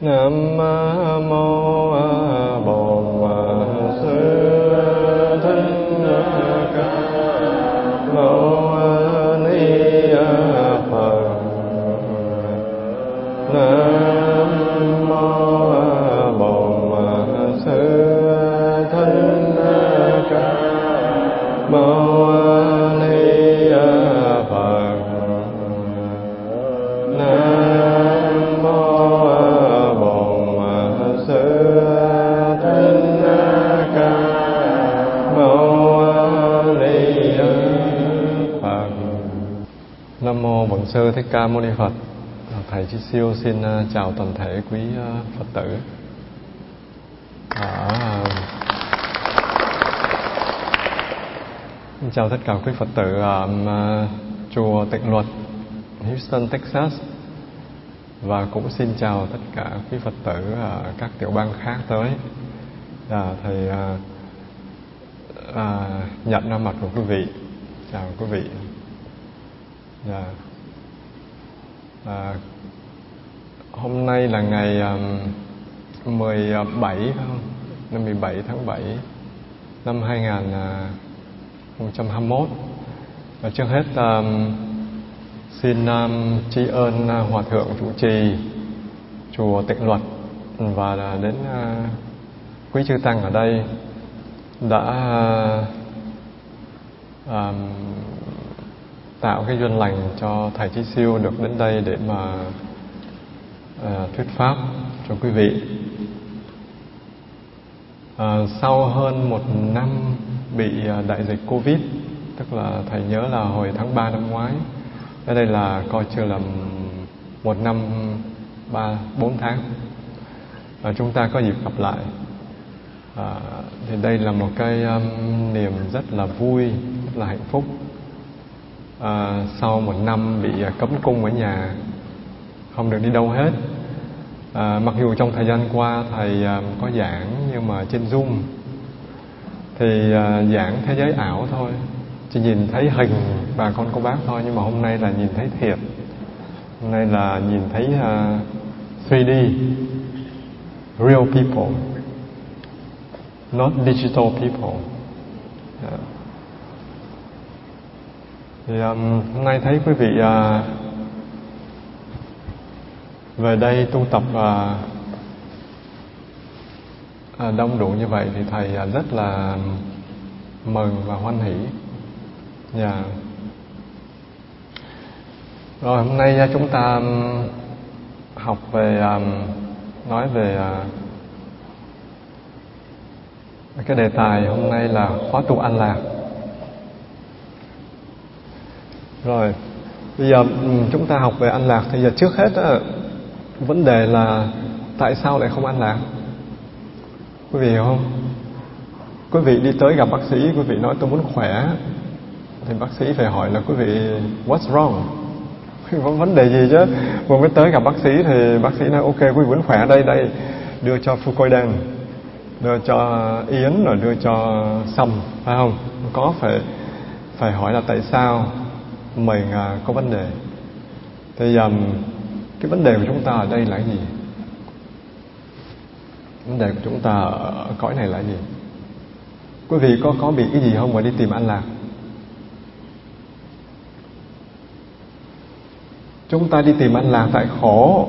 Nam mô Sư Thích Ca Mâu Ni Phật. Ờ, thầy Chí Siêu xin ờ, chào toàn thể quý ờ, Phật tử. à, Xin chào tất cả quý Phật tử ở chùa Tịnh Luật, Houston, Texas và cũng xin chào tất cả quý Phật tử ở các tiểu bang khác tới. À, thầy à, à, nhận ra mặt của quý vị. Chào quý vị. Yeah. À, hôm nay là ngày um, 17 phải không? Năm 17 tháng 7 năm 2021. Và trước hết um, xin um, tri ân uh, hòa thượng chủ trì chùa Tịnh Luật và uh, đến uh, quý chư tăng ở đây đã uh, um, tạo cái duyên lành cho thầy Chí Siêu được đến đây để mà à, thuyết pháp cho quý vị. À, sau hơn một năm bị ờ, đại dịch Covid, tức là thầy nhớ là hồi tháng 3 năm ngoái, ở đây là coi chưa là một năm ba bốn tháng, à, chúng ta có dịp gặp lại. À, thì đây là một cái um, niềm rất là vui, rất là hạnh phúc à, sau một năm bị à, cấm cung ở nhà không được đi đâu hết. À, mặc dù trong thời gian qua thầy à, có giảng nhưng mà trên zoom thì à, giảng thế giới ảo thôi. Chỉ nhìn thấy hình bà con cô bác thôi nhưng mà hôm nay là nhìn thấy thiệt hôm nay là nhìn thấy à, 3D real people not digital people. Yeah thì um, hôm nay thấy quý vị uh, về đây tu tập uh, uh, đông đủ như vậy thì thầy uh, rất là mừng và hoan hỷ dạ yeah. rồi hôm nay uh, chúng ta um, học về um, nói về uh, cái đề tài hôm nay là khóa tu an lạc rồi bây giờ ừ, chúng ta học về an lạc. Thì giờ trước hết á, vấn đề là tại sao lại không an lạc? Quý vị hiểu không? Quý vị đi tới gặp bác sĩ quý vị nói tôi muốn khỏe. Thì bác sĩ phải hỏi là quý vị what's wrong? Có vấn đề gì chứ? Vừa mới tới gặp bác sĩ thì bác sĩ nói ok quý vị muốn khỏe. Đây đây đưa cho fucoidan đưa cho yến rồi đưa cho sâm. Phải không? Có phải phải hỏi là tại sao mình à, có vấn đề. Thì um, cái vấn đề của chúng ta ở đây là gì? Vấn đề của chúng ta ở cõi này là gì? Quý vị có có bị cái gì không mà đi tìm an lạc? Chúng ta đi tìm an lạc tại khổ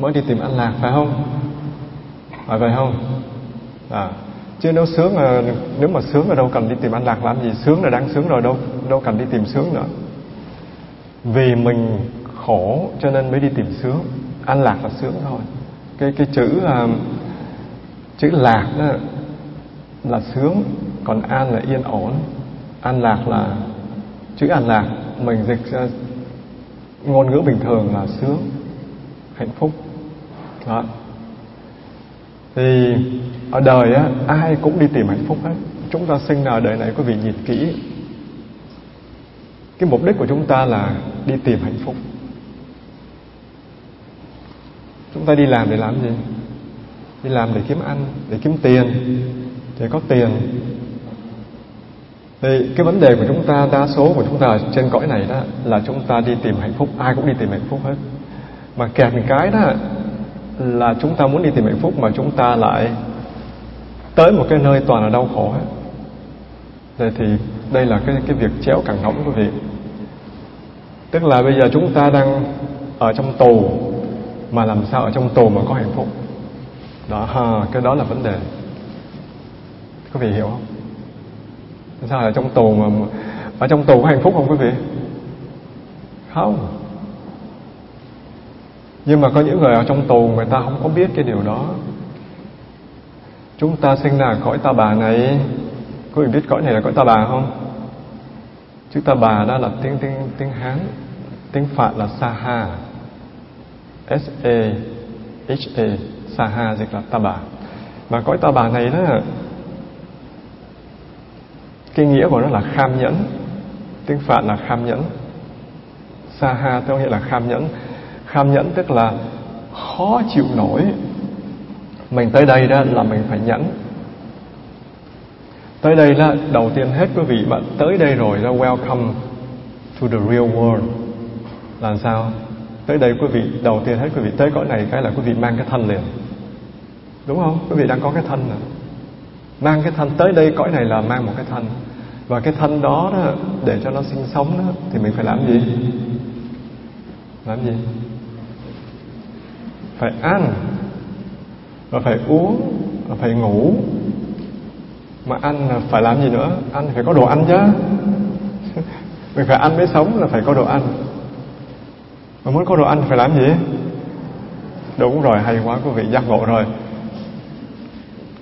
mới đi tìm an lạc phải không? À, phải vậy không? À chứ nếu sướng là nếu mà sướng ở đâu cần đi tìm an lạc làm gì? Sướng là đáng sướng rồi đâu đâu cần đi tìm sướng nữa vì mình khổ cho nên mới đi tìm sướng. An lạc là sướng thôi. Cái cái chữ uh, chữ lạc đó là sướng còn an là yên ổn. An lạc là chữ an lạc mình dịch ra ngôn ngữ bình thường là sướng hạnh phúc. Đó. Thì ở đời á ai cũng đi tìm hạnh phúc hết. Chúng ta sinh ra ở đời này có vị nhìn kỹ cái mục đích của chúng ta là đi tìm hạnh phúc. Chúng ta đi làm để làm gì? Đi làm để kiếm ăn, để kiếm tiền, để có tiền. Thì cái vấn đề của chúng ta, đa số của chúng ta trên cõi này đó, là chúng ta đi tìm hạnh phúc. Ai cũng đi tìm hạnh phúc hết. Mà kẹt một cái đó, là chúng ta muốn đi tìm hạnh phúc mà chúng ta lại tới một cái nơi toàn là đau khổ hết. Vậy thì đây là cái cái việc chéo cẳng ngỗng quý vị. Tức là bây giờ chúng ta đang ở trong tù mà làm sao ở trong tù mà có hạnh phúc? Đó ha, cái đó là vấn đề. Quý vị hiểu không? Sao ở trong tù mà ở trong tù có hạnh phúc không quý vị? Không. Nhưng mà có những người ở trong tù người ta không có biết cái điều đó. Chúng ta sinh ra khỏi ta bà này quý vị biết cõi này là cõi ta bà không? Chữ ta bà đó là tiếng tiếng tiếng hán, tiếng phạn là saha. S a h a saha dịch là ta bà. Mà cõi ta bà này đó, cái nghĩa của nó là kham nhẫn. Tiếng phạn là kham nhẫn. Saha theo nghĩa là kham nhẫn. Kham nhẫn tức là khó chịu nổi. Mình tới đây đó là mình phải nhẫn tới đây là đầu tiên hết quý vị, bạn tới đây rồi là welcome to the real world. Là sao? Tới đây quý vị, đầu tiên hết quý vị, tới cõi này cái là quý vị mang cái thân liền. Đúng không? Quý vị đang có cái thân nè. mang cái thân, tới đây cõi này là mang một cái thân. Và cái thân đó đó, để cho nó sinh sống đó, thì mình phải làm gì? Làm gì? Phải ăn, và phải uống, và phải ngủ mà ăn là phải làm gì nữa? Ăn phải có đồ ăn chứ. Mình phải ăn mới sống là phải có đồ ăn. Mà muốn có đồ ăn phải làm gì? Đúng rồi hay quá quý vị giác ngộ rồi.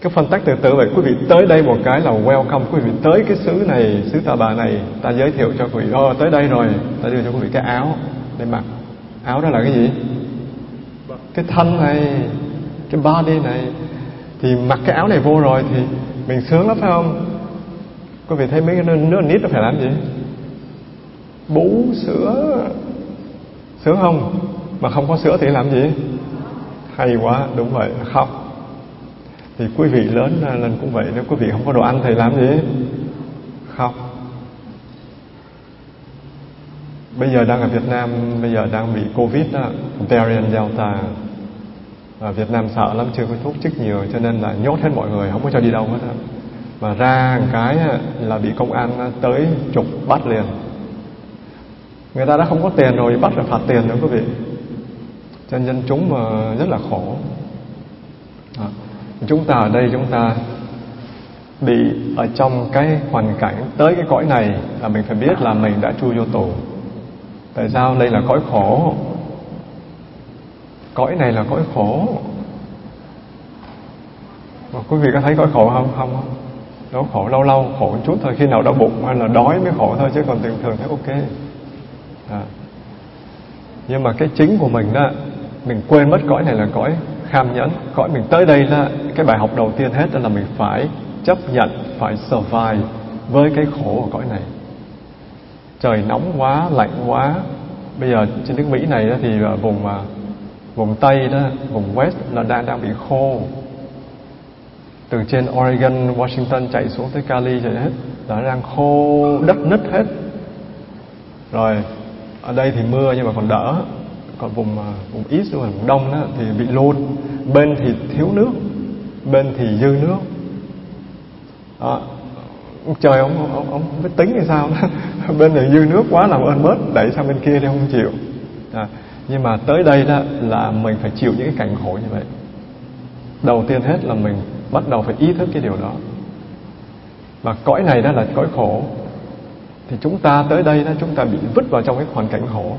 Cái phân tách từ từ vậy quý vị tới đây một cái là welcome. Quý vị tới cái xứ này xứ ta bà này ta giới thiệu cho quý vị. Oh, tới đây rồi ta đưa cho quý vị cái áo để mặc. Áo đó là cái gì? Cái thân này cái body này. Thì mặc cái áo này vô rồi thì mình sướng lắm phải không? Quý vị thấy mấy cái đứa nít nó phải làm gì? Bú sữa. Sướng không? Mà không có sữa thì làm gì? Hay quá đúng vậy khóc. Thì quý vị lớn lên cũng vậy nếu quý vị không có đồ ăn thì làm gì? Khóc. Bây giờ đang ở Việt Nam bây giờ đang bị Covid đó, variant Delta và Việt Nam sợ lắm, chưa có thuốc chích nhiều, cho nên là nhốt hết mọi người, không có cho đi đâu hết đó. mà ra một cái là bị công an tới chục bắt liền. Người ta đã không có tiền rồi, bắt là phạt tiền nữa, quý vị. Cho nên dân chúng mà rất là khổ. Đó. chúng ta ở đây, chúng ta bị ở trong cái hoàn cảnh tới cái cõi này là mình phải biết là mình đã chui vô tù. Tại sao? Đây là cõi khổ cõi này là cõi khổ. Mà quý vị có thấy cõi khổ không? Không. Đó khổ, lâu lâu, khổ một chút thôi. Khi nào đau bụng hay là đói mới khổ thôi, chứ còn thường thường thấy ok. À. nhưng mà cái chính của mình đó mình quên mất cõi này là cõi kham nhẫn. Cõi mình tới đây là cái bài học đầu tiên hết là mình phải chấp nhận, phải survive với cái khổ của cõi này. Trời nóng quá, lạnh quá. Bây giờ trên nước Mỹ này thì vùng mà vùng Tây đó vùng West là đang đang bị khô. Từ trên Oregon, Washington chạy xuống tới Cali chạy hết đã đang khô đất nứt hết. Rồi ở đây thì mưa nhưng mà còn đỡ. Còn vùng à, vùng East vùng Đông đó thì bị lụt. Bên thì thiếu nước bên thì dư nước. Đó. trời ông, ông, ông không biết tính hay sao. Đó. bên này dư nước quá làm ơn bớt đẩy sang bên kia thì không chịu. À, nhưng mà tới đây đó là mình phải chịu những cái cảnh khổ như vậy. Đầu tiên hết là mình bắt đầu phải ý thức cái điều đó. Và cõi này đó là cõi khổ. Thì chúng ta tới đây đó chúng ta bị vứt vào trong cái hoàn cảnh khổ.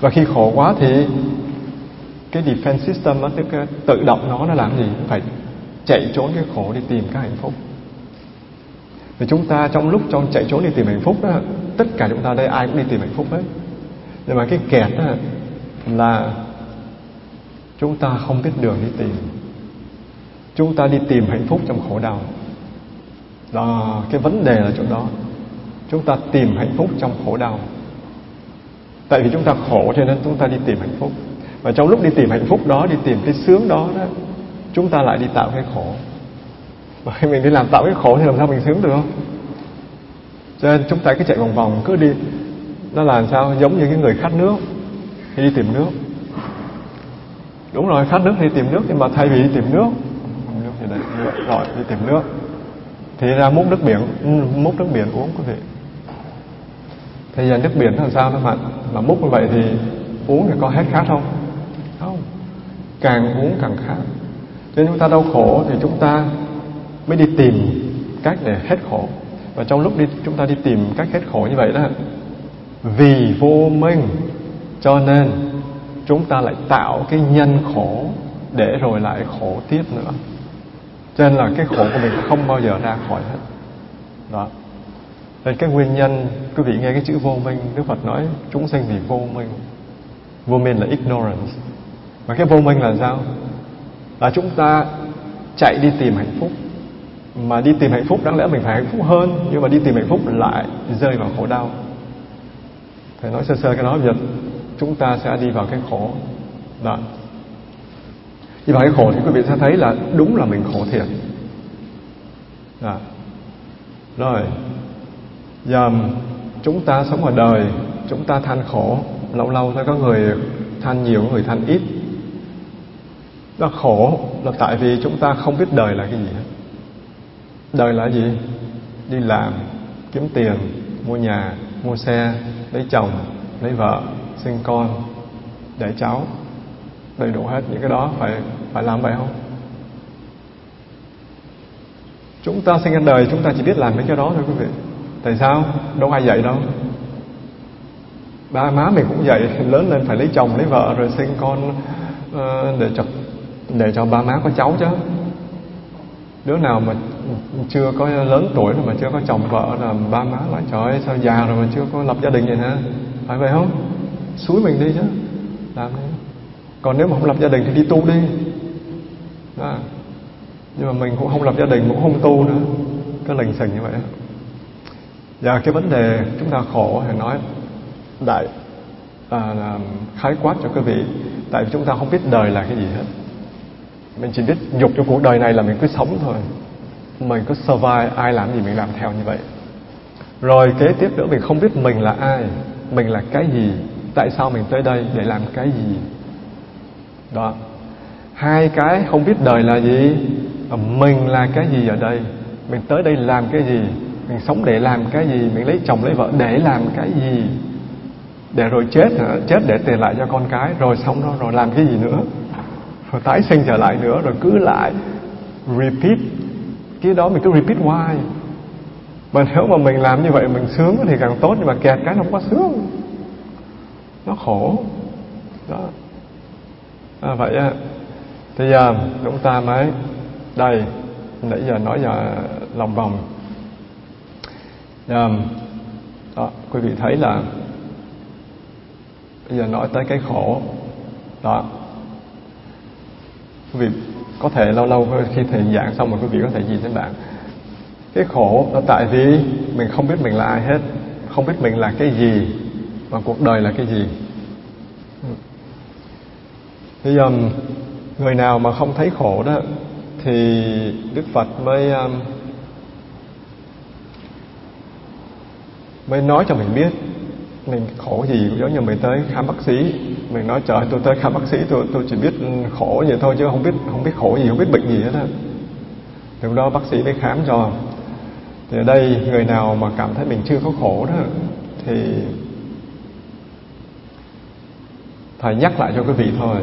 Và khi khổ quá thì cái defense system đó, tức tự động nó nó làm gì? Phải chạy trốn cái khổ đi tìm cái hạnh phúc. Thì chúng ta trong lúc trong chạy trốn đi tìm hạnh phúc đó tất cả chúng ta đây ai cũng đi tìm hạnh phúc hết. Nhưng mà cái kẹt đó là chúng ta không biết đường đi tìm. Chúng ta đi tìm hạnh phúc trong khổ đau. Đó cái vấn đề là chỗ đó. Chúng ta tìm hạnh phúc trong khổ đau. Tại vì chúng ta khổ cho nên chúng ta đi tìm hạnh phúc. Và trong lúc đi tìm hạnh phúc đó, đi tìm cái sướng đó đó, chúng ta lại đi tạo cái khổ. Và khi mình đi làm tạo cái khổ thì làm sao mình sướng được? Không cho nên chúng ta cứ chạy vòng vòng, cứ đi. Nó là sao? Giống như cái người khát nước khi đi tìm nước. Đúng rồi, khát nước thì tìm nước, nhưng mà thay vì đi tìm nước nước gì đây rồi đi tìm nước. Thì ra múc nước biển ừ, múc nước biển uống, quý vị. Thì giờ nước biển làm sao đó bạn? Mà múc như vậy thì uống thì có hết khát không? Không. Càng uống càng khát. Cho nên chúng ta đau khổ thì chúng ta mới đi tìm cách để hết khổ. Và trong lúc đi, chúng ta đi tìm cách hết khổ như vậy đó, vì vô minh cho nên, chúng ta lại tạo cái nhân khổ để rồi lại khổ tiếp nữa. Cho nên là cái khổ của mình không bao giờ ra khỏi hết. Đó. Nên cái nguyên nhân, quý vị nghe cái chữ vô minh, Đức Phật nói, chúng sinh vì vô minh. Vô minh là ignorance. Và cái vô minh là sao? Là chúng ta chạy đi tìm hạnh phúc. Mà đi tìm hạnh phúc đáng lẽ mình phải hạnh phúc hơn, nhưng mà đi tìm hạnh phúc lại rơi vào khổ đau. Thầy nói sơ sơ cái đó giờ chúng ta sẽ đi vào cái khổ đó đi vào cái khổ thì quý vị sẽ thấy là đúng là mình khổ thiệt. Đó. rồi. Giờ chúng ta sống ở đời, chúng ta than khổ, lâu lâu sẽ có người than nhiều người than ít. Nó khổ là tại vì chúng ta không biết đời là cái gì hết. Đời là gì? Đi làm, kiếm tiền, mua nhà, mua xe, lấy chồng, lấy vợ sinh con để cháu đầy đủ hết những cái đó phải phải làm vậy không? Chúng ta sinh ra đời chúng ta chỉ biết làm mấy cái đó thôi quý vị. Tại sao? Đâu ai dạy đâu. Ba má mình cũng dạy lớn lên phải lấy chồng lấy vợ rồi sinh con uh, để cho để cho ba má có cháu chứ. Đứa nào mà chưa có lớn tuổi rồi mà chưa có chồng vợ là ba má lại trời ơi sao già rồi mà chưa có lập gia đình vậy hả? Phải vậy không? Suối mình đi chứ làm đi. Còn nếu mà không lập gia đình thì đi tu đi. Đó. nhưng mà mình cũng không lập gia đình cũng không tu nữa. Cứ lình xình như vậy và cái vấn đề chúng ta khổ thì nói đại à, là khái quát cho quý vị tại vì chúng ta không biết đời là cái gì hết. Mình chỉ biết dục cho cuộc đời này là mình cứ sống thôi. Mình cứ survive ai làm gì mình làm theo như vậy. Rồi kế tiếp nữa mình không biết mình là ai mình là cái gì tại sao mình tới đây để làm cái gì? Đó. Hai cái không biết đời là gì mình là cái gì ở đây? Mình tới đây làm cái gì? Mình sống để làm cái gì? Mình lấy chồng lấy vợ để làm cái gì? Để rồi chết chết để tiền lại cho con cái, rồi sống đó, rồi làm cái gì nữa? Rồi tái sinh trở lại nữa, rồi cứ lại repeat. Cái đó mình cứ repeat why mà nếu mà mình làm như vậy, mình sướng thì càng tốt, nhưng mà kẹt cái nó không có sướng nó khổ. Đó. À, vậy á thì giờ chúng ta mới đây nãy giờ nói giờ lòng vòng. À, đó, quý vị thấy là bây giờ nói tới cái khổ. Đó. Quý vị có thể lâu lâu khi thầy giảng xong rồi quý vị có thể nhìn đến bạn. Cái khổ là tại vì mình không biết mình là ai hết không biết mình là cái gì và cuộc đời là cái gì? Bây giờ um, người nào mà không thấy khổ đó thì đức phật mới um, mới nói cho mình biết mình khổ gì. Giống như mình tới khám bác sĩ mình nói trời tôi tới khám bác sĩ tôi tôi chỉ biết khổ vậy thôi chứ không biết không biết khổ gì không biết bệnh gì hết á. Lúc đó bác sĩ mới khám cho. Thì ở đây người nào mà cảm thấy mình chưa có khổ đó thì thầy nhắc lại cho quý vị thôi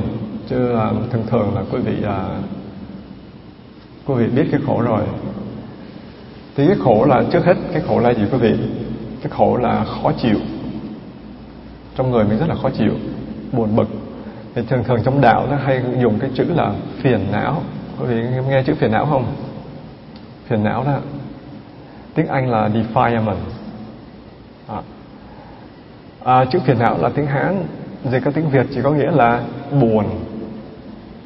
chứ à, thường thường là quý vị à, quý vị biết cái khổ rồi. Thì cái khổ là trước hết cái khổ là gì quý vị? Cái khổ là khó chịu. Trong người mình rất là khó chịu buồn bực. Thì thường thường trong đạo nó hay dùng cái chữ là phiền não. Quý vị nghe chữ phiền não không? Phiền não đó. Tiếng anh là defilement. À. À, chữ phiền não là tiếng hán dịch các tiếng việt chỉ có nghĩa là buồn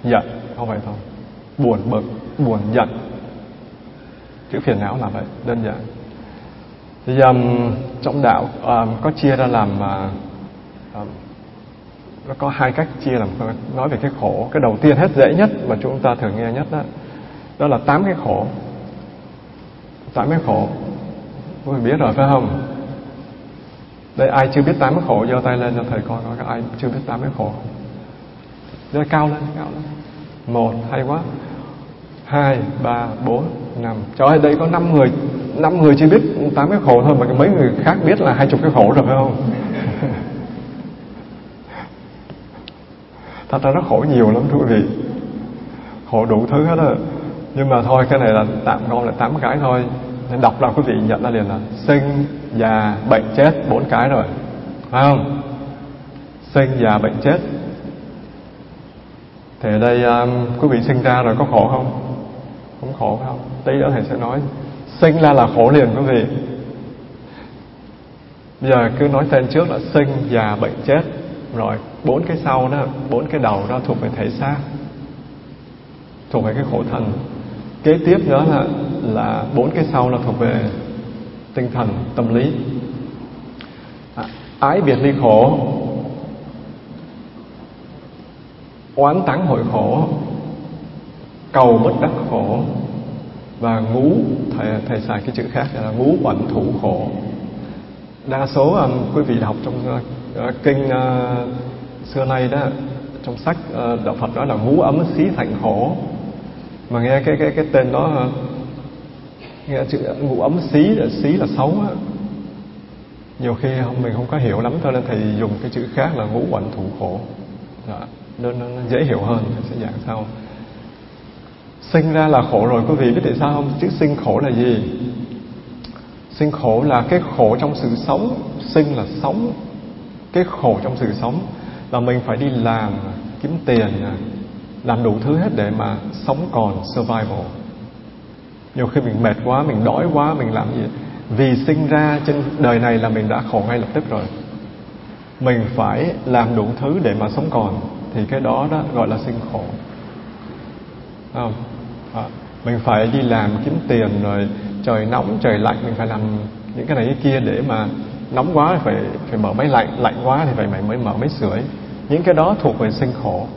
giận không phải thôi. Buồn bực buồn giận. Chữ phiền não là vậy đơn giản. Thì um, trong đạo um, có chia ra làm uh, um, nó có hai cách chia làm nói về cái khổ. Cái đầu tiên hết dễ nhất mà chúng ta thường nghe nhất đó đó là tám cái khổ. Tám cái khổ. Quý vị biết rồi phải không? Đây, ai chưa biết tám cái khổ, giơ tay lên cho thầy coi coi, ai chưa biết tám cái khổ. Rồi cao lên cao lên. Một, hay quá. Hai, ba, bốn, năm. Trời ơi, đây có năm người năm người chỉ biết tám cái khổ thôi, mà mấy người khác biết là hai chục cái khổ rồi, phải không? Thật ra nó khổ nhiều lắm, thưa quý vị. Khổ đủ thứ hết á. Nhưng mà thôi, cái này là tạm gom là tám cái thôi. Nên đọc là quý vị nhận ra liền là sinh già bệnh chết bốn cái rồi. Phải không? Sinh già bệnh chết. Thì ở đây um, quý vị sinh ra rồi có khổ không? Không khổ phải không? Tí nữa thầy sẽ nói. Sinh ra là khổ liền quý vị. Bây giờ cứ nói tên trước là sinh già bệnh chết. Rồi bốn cái sau đó bốn cái đầu đó thuộc về thể xác thuộc về cái khổ thần kế tiếp nữa là là bốn cái sau là thuộc về tinh thần tâm lý. À, ái biệt ly khổ oán táng hội khổ cầu bất đắc khổ và ngũ thầy thầy xài cái chữ khác là ngũ quẩn thủ khổ. Đa số um, quý vị đọc trong uh, kinh uh, xưa nay đó trong sách uh, đạo Phật đó là ngũ ấm xí thành khổ. Mà nghe cái cái cái tên đó nghe chữ ngũ ấm xí xí là xấu á. Nhiều khi mình không có hiểu lắm cho nên thầy dùng cái chữ khác là ngũ quẩn thủ khổ. Dạ, Đó, nên nó, nó dễ hiểu hơn sẽ giảng sau. Sinh ra là khổ rồi quý vị biết tại sao không? Chữ sinh khổ là gì? Sinh khổ là cái khổ trong sự sống. Sinh là sống cái khổ trong sự sống là mình phải đi làm kiếm tiền làm đủ thứ hết để mà sống còn survival nhiều khi mình mệt quá mình đói quá mình làm gì? Vì sinh ra trên đời này là mình đã khổ ngay lập tức rồi. Mình phải làm đủ thứ để mà sống còn thì cái đó đó gọi là sinh khổ. Không? À, mình phải đi làm kiếm tiền rồi trời nóng trời lạnh mình phải làm những cái này cái kia để mà nóng quá thì phải phải mở máy lạnh lạnh quá thì phải mày mới mở máy sưởi. Những cái đó thuộc về sinh khổ.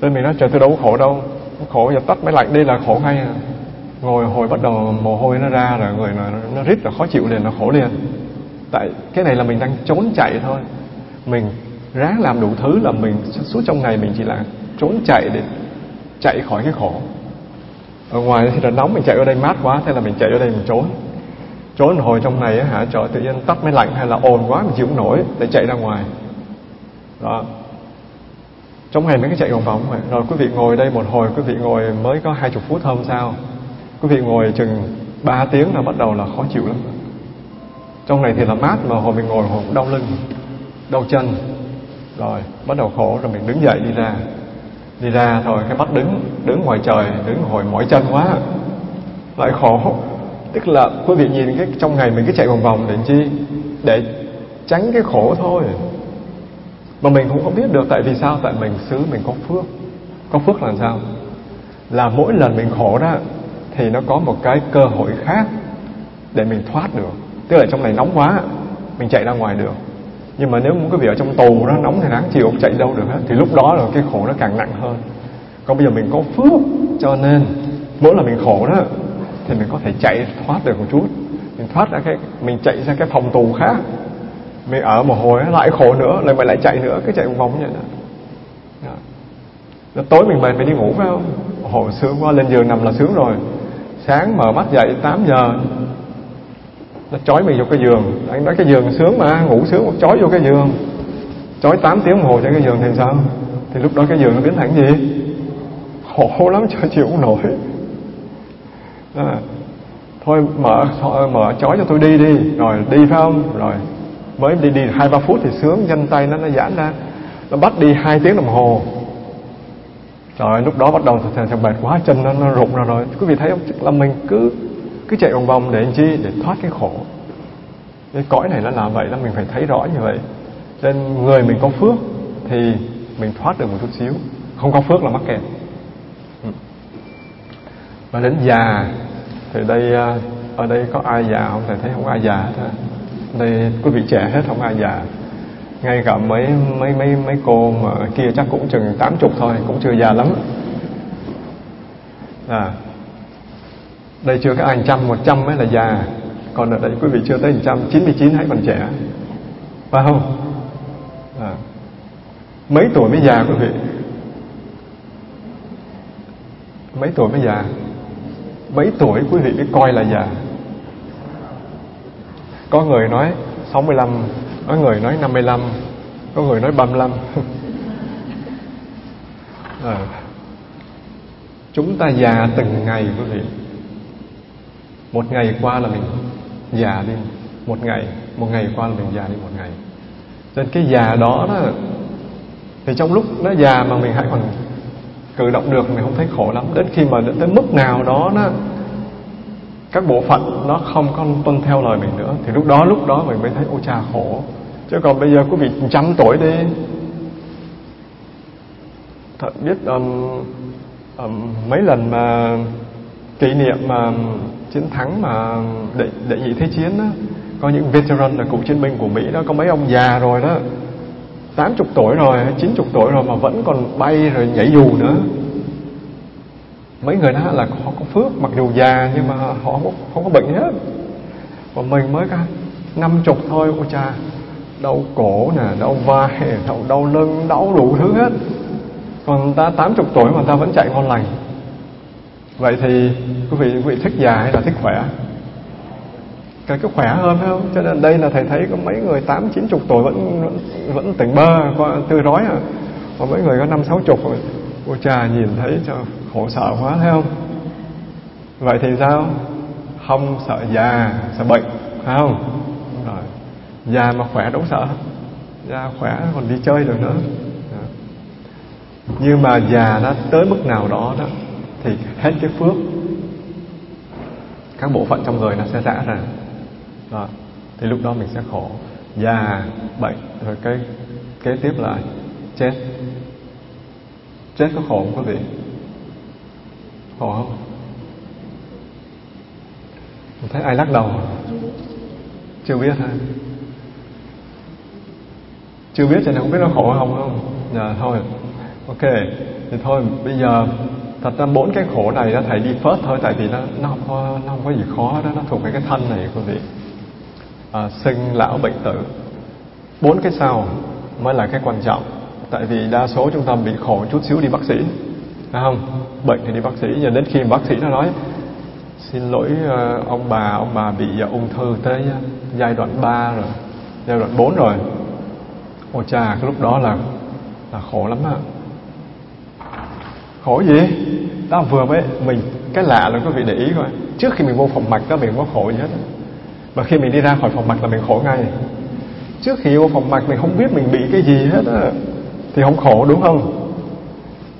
Nên mình nói trời tôi đâu có khổ đâu. Khổ giờ tắt máy lạnh đi là khổ ngay à ngồi hồi bắt đầu mồ hôi nó ra rồi người nó, nó rít là khó chịu liền nó khổ liền. Tại cái này là mình đang trốn chạy thôi. Mình ráng làm đủ thứ là mình suốt trong ngày mình chỉ là trốn chạy để chạy khỏi cái khổ. Ở ngoài thì là nóng mình chạy ở đây mát quá thế là mình chạy ở đây mình trốn. Trốn hồi trong này hả trời tự nhiên tắt máy lạnh hay là ồn quá mình chịu không nổi để chạy ra ngoài. Đó. Trong ngày mấy cái chạy vòng vòng rồi. rồi quý vị ngồi đây một hồi quý vị ngồi mới có hai chục phút thôi sao quý vị ngồi chừng ba tiếng là bắt đầu là khó chịu lắm. Trong này thì là mát mà hồi mình ngồi hồi cũng đau lưng, đau chân. Rồi, bắt đầu khổ rồi mình đứng dậy đi ra. Đi ra thôi, cái bắt đứng đứng ngoài trời, đứng hồi mỏi chân quá. Lại khổ. Tức là quý vị nhìn cái, trong ngày mình cứ chạy vòng vòng để chi? Để tránh cái khổ thôi. Mà mình cũng không biết được tại vì sao, tại mình xứ mình có phước. Có phước là sao? Là mỗi lần mình khổ đó thì nó có một cái cơ hội khác để mình thoát được. Tức là trong này nóng quá, mình chạy ra ngoài được. Nhưng mà nếu muốn cái việc ở trong tù nó nóng thì đáng chịu, không chạy đâu được hết thì lúc đó là cái khổ nó càng nặng hơn. Còn bây giờ mình có phước, cho nên mỗi lần mình khổ đó, thì mình có thể chạy thoát được một chút. Mình thoát ra cái, mình chạy ra cái phòng tù khác. Mình ở một hồi lại khổ nữa, lại mày lại chạy nữa cái chạy một vòng như vậy đó. đó. tối mình mệt mình đi ngủ phải không? Hồi sướng quá lên giường nằm là sướng rồi sáng mở mắt dậy 8 giờ. Nó trói mình vô cái giường. Anh nói cái giường sướng mà ngủ sướng trói vô cái giường. Trói 8 tiếng đồng hồ cho cái giường thì sao? Thì lúc đó cái giường nó biến thành gì? Khổ lắm cho chịu không nổi à, thôi mở thôi, mở chói cho tôi đi đi. Rồi đi phải không? Rồi mới đi đi hai ba phút thì sướng nhanh tay nó nó giãn ra. Nó bắt đi hai tiếng đồng hồ rồi lúc đó bắt đầu thật sự mệt quá, chân nó nó rụng ra rồi. Quý vị thấy không? Tức là mình cứ cứ chạy vòng vòng để làm chi? Để thoát cái khổ. Cái cõi này nó là vậy, là mình phải thấy rõ như vậy. Nên người mình có phước thì mình thoát được một chút xíu. Không có phước là mắc kẹt. Ừ. Và đến già thì đây à, ở đây có ai già không? Thầy thấy không ai già hết đây, quý vị trẻ hết không ai già ngay cả mấy mấy mấy mấy cô mà kia chắc cũng chừng tám chục thôi, cũng chưa già lắm. À đây chưa có ai trăm, một trăm mới là già. Còn ở đây quý vị chưa tới một trăm, chín mươi chín hãy còn trẻ. Phải không? À. mấy tuổi mới già quý vị? Mấy tuổi mới già? Mấy tuổi quý vị mới coi là già? Có người nói 65 có người nói 55 có người nói 35 à, chúng ta già từng ngày quý vị. Một ngày qua là mình già đi. Một ngày một ngày qua là mình già đi một ngày. Nên cái già đó đó thì trong lúc nó già mà mình hãy còn cử động được mình không thấy khổ lắm. Đến khi mà đến tới mức nào đó nó các bộ phận nó không có tuân theo lời mình nữa thì lúc đó lúc đó mình mới thấy ôi cha khổ chứ còn bây giờ quý vị trăm tuổi đi. Thật biết um, um, mấy lần mà kỷ niệm mà chiến thắng mà đệ, đệ nhị thế chiến đó, có những veteran là cựu chiến binh của Mỹ đó có mấy ông già rồi đó 80 tuổi rồi 90 tuổi rồi mà vẫn còn bay rồi nhảy dù nữa. Mấy người đó là họ có phước mặc dù già nhưng mà họ không, không có bệnh hết. Còn mình mới có năm chục thôi ôi cha đau cổ nè đau vai đau, đau lưng đau đủ thứ hết. Còn người ta 80 tuổi mà người ta vẫn chạy ngon lành. Vậy thì quý vị quý vị thích già hay là thích khỏe? Cái cái khỏe hơn phải không? Cho nên đây là thầy thấy có mấy người tám chín chục tuổi vẫn vẫn tỉnh bơ qua tươi rói à. Còn mấy người có năm sáu chục rồi ôi cha nhìn thấy cho khổ sợ quá thấy không? Vậy thì sao? Không sợ già sợ bệnh phải không? Đúng rồi già mà khỏe đâu sợ. Già khỏe còn đi chơi được nữa. Dạ. Nhưng mà già nó tới mức nào đó đó, thì hết cái phước các bộ phận trong người nó sẽ rã ra. Đó. thì lúc đó mình sẽ khổ. Già, bệnh, rồi cái, kế tiếp là chết. Chết có khổ không quý vị? Khổ không? Mình thấy ai lắc đầu? Chưa biết ha chưa biết cho nên không biết nó khổ không không? Dạ thôi. Ok. Thì thôi bây giờ thật ra bốn cái khổ này đó thầy đi phớt thôi tại vì nó nó không có nó không có gì khó đó nó thuộc về cái thân này quý vị. À, sinh lão bệnh tử. Bốn cái sau mới là cái quan trọng tại vì đa số chúng ta bị khổ chút xíu đi bác sĩ phải không? Bệnh thì đi bác sĩ giờ đến khi bác sĩ nó nói xin lỗi ờ, ông bà ông bà bị ờ, ung thư tới ờ, giai đoạn 3 rồi giai đoạn 4 rồi ôi cha cái lúc đó là là khổ lắm á. Khổ gì? Đó vừa mới mình cái lạ là quý vị để ý coi. Trước khi mình vô phòng mạch đó mình không có khổ gì hết. Mà khi mình đi ra khỏi phòng mạch là mình khổ ngay. Trước khi vô phòng mạch mình không biết mình bị cái gì hết á. Thì không khổ đúng không?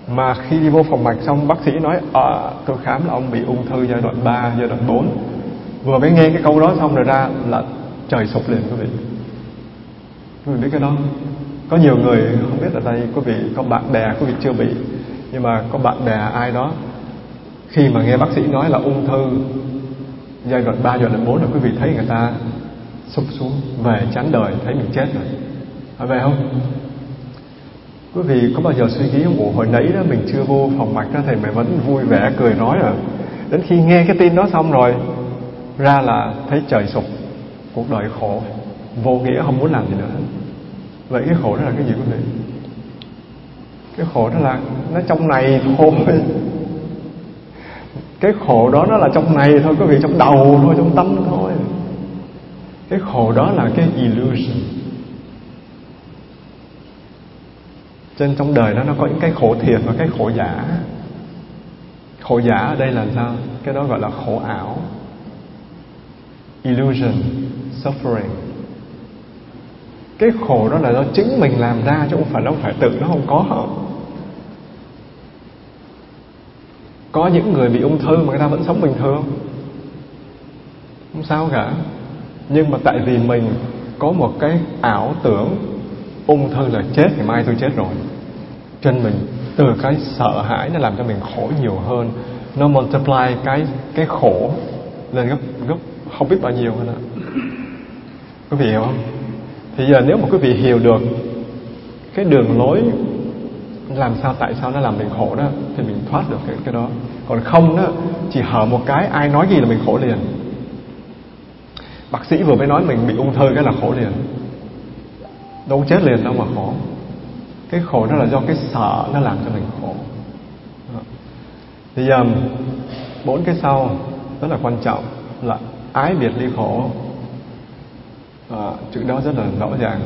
Mà khi đi vô phòng mạch xong bác sĩ nói à, tôi khám là ông bị ung thư giai đoạn 3, giai đoạn 4 vừa mới nghe cái câu đó xong rồi ra là trời sụp liền quý vị quý vị biết cái đó có nhiều người không biết ở đây quý vị có bạn bè quý vị chưa bị nhưng mà có bạn bè ai đó khi mà nghe bác sĩ nói là ung thư giai đoạn 3, giai đoạn 4 là quý vị thấy người ta sụp xuống về chán đời thấy mình chết rồi. Phải về không? Quý vị có bao giờ suy nghĩ không hồi nãy đó mình chưa vô phòng mạch đó thầy mày vẫn vui vẻ cười nói à? Đến khi nghe cái tin đó xong rồi ra là thấy trời sụp cuộc đời khổ vô nghĩa không muốn làm gì nữa vậy cái khổ đó là cái gì quý vị? Cái khổ đó là, nó trong này thôi. Cái khổ đó nó là trong này thôi, quý vị, trong đầu thôi, trong tâm thôi. Cái khổ đó là cái illusion. Trên trong đời đó nó có những cái khổ thiệt và cái khổ giả. Khổ giả ở đây là sao? Cái đó gọi là khổ ảo. Illusion, suffering cái khổ đó là do chính mình làm ra chứ không phải đâu phải tự, nó không có. Có những người bị ung thư mà người ta vẫn sống bình thường. Không sao cả. Nhưng mà tại vì mình có một cái ảo tưởng, ung thư là chết thì mai tôi chết rồi. Chân mình, từ cái sợ hãi nó làm cho mình khổ nhiều hơn. Nó multiply cái cái khổ lên gấp gấp không biết bao nhiêu hơn ạ quý vị hiểu không? Thì giờ nếu mà quý vị hiểu được cái đường lối làm sao, tại sao nó làm mình khổ đó, thì mình thoát được cái cái đó. Còn không đó, chỉ hở một cái, ai nói gì là mình khổ liền. Bác sĩ vừa mới nói mình bị ung thư cái là khổ liền. Đâu chết liền đâu mà khổ. Cái khổ đó là do cái sợ nó làm cho mình khổ. Bây giờ um, bốn cái sau rất là quan trọng là ái biệt ly khổ à, chữ đó rất là rõ ràng.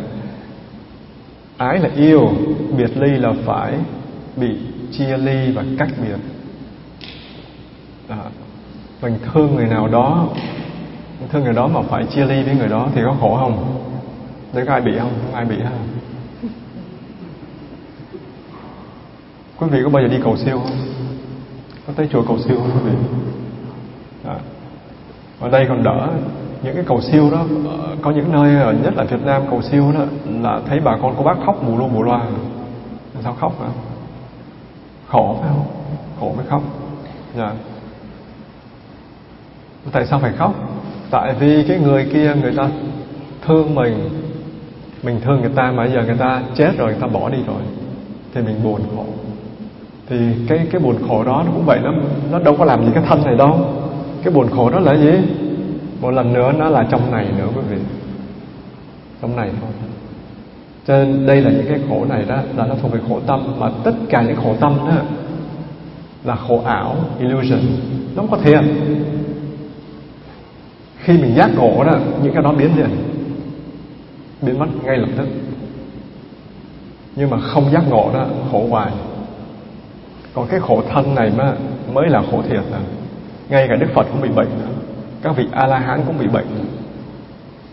Ái là yêu biệt ly là phải bị chia ly và cách biệt. Ờ, à, mình thương người nào đó thương người đó mà phải chia ly với người đó thì có khổ không? Đấy có ai bị không? Không ai bị ha. Quý vị có bao giờ đi cầu siêu không? Có tới chùa cầu siêu không quý vị? À. ở đây còn đỡ những cái cầu siêu đó ờ, có những nơi ở nhất là Việt Nam cầu siêu đó, là thấy bà con cô bác khóc mù lu mù loa. Sao khóc hả? Khổ phải không? Khổ mới khóc. Dạ. Tại sao phải khóc? Tại vì cái người kia, người ta thương mình. Mình thương người ta mà bây giờ người ta chết rồi, người ta bỏ đi rồi, thì mình buồn khổ. Thì cái cái buồn khổ đó nó cũng vậy nó nó đâu có làm gì cái thân này đâu. Cái buồn khổ đó là gì? Một lần nữa, nó là trong này nữa, quý vị. Trong này thôi. Cho nên đây là những cái khổ này đó, là nó thuộc về khổ tâm, mà tất cả những khổ tâm đó là khổ ảo, illusion. Nó không có thiệt khi mình giác ngộ đó, những cái đó biến liền biến mất ngay lập tức. Nhưng mà không giác ngộ đó, khổ hoài. Còn cái khổ thân này mà mới là khổ thiệt à. ngay cả đức phật cũng bị bệnh nữa các vị a la hán cũng bị bệnh.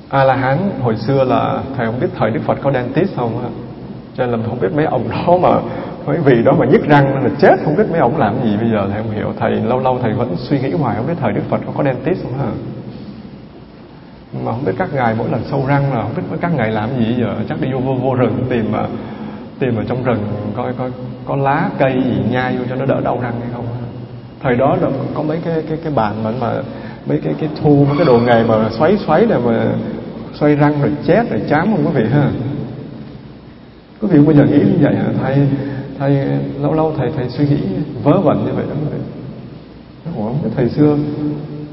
A la hán hồi xưa là thầy không biết thời đức phật có dentist không á. Cho nên là không biết mấy ông đó mà mấy vị đó mà nhức răng là chết không biết mấy ông làm gì bây giờ thầy không hiểu. Thầy lâu lâu thầy vẫn suy nghĩ hoài không biết thời đức phật có có dentist không hả mà không biết các ngài mỗi lần sâu răng là không biết các ngài làm gì giờ. Chắc đi vô vô, vô rừng tìm mà tìm ở trong rừng coi coi có lá cây gì nhai vô cho nó đỡ đau răng hay không thời đó có mấy cái cái cái bàn mà mà mấy cái cái thu, mấy cái đồ nghề mà xoáy xoáy này mà xoay răng rồi chết rồi chám không quý vị ha quý vị bao giờ nghĩ như vậy hả thầy thầy, lâu lâu thầy thầy suy nghĩ vớ vẩn như vậy đó quý vị ủa cái thời xưa,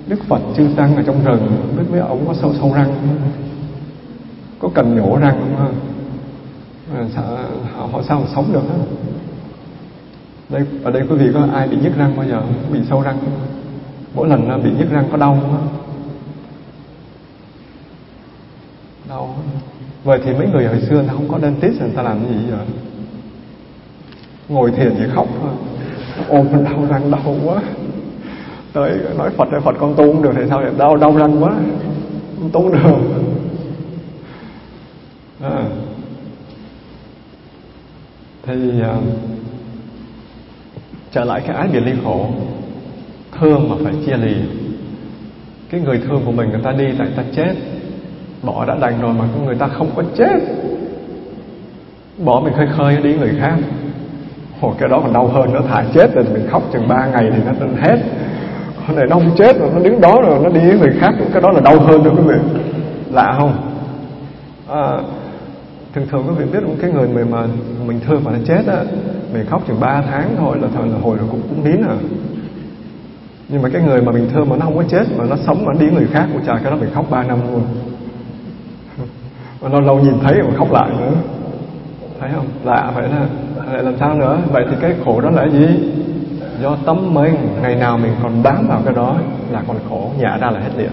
đức phật chư tăng ở trong rừng, biết mấy ông có sâu sâu răng có cần nhổ răng không ha sợ họ sao mà sống được đó? đây, ở đây quý vị có ai bị nhức răng bao giờ không? bị sâu răng không? Mỗi lần à, bị nhức răng có đau không đau vậy thì mấy người hồi xưa người ta không có dentist người ta làm gì vậy? Ngồi thiền chỉ khóc thôi. Ôm đau răng đau quá. Tới nói phật ơi phật con tu không được thì sao vậy? Đau đau răng quá. Không tu được. À. thì uh, trở lại cái ái biệt ly khổ thương mà phải chia lì. Cái người thương của mình người ta đi tại ta chết. Bỏ đã đành rồi mà người ta không có chết. Bỏ mình khơi khơi đi người khác. Ồ, cái đó còn đau hơn nữa thả chết rồi mình khóc chừng ba ngày thì nó hết. Con này nó không chết rồi nó đứng đó rồi nó đi với người khác. Cái đó là đau hơn nữa quý vị. Lạ không? À, thường thường quý vị biết một cái người mà, mà mình thương mà nó chết á mình khóc chừng 3 tháng thôi là thời là hồi nó cũng cũng nín à nhưng mà cái người mà mình thương mà nó không có chết, mà nó sống mà nó đi người khác của trời, cái đó mình khóc 3 năm luôn. Mà lâu lâu nhìn thấy mà khóc lại nữa. Thấy không? Lạ vậy đó. Lại làm sao nữa? Vậy thì cái khổ đó là gì? Do tấm mình. Ngày nào mình còn bám vào cái đó là còn khổ. Nhả ra là hết liền.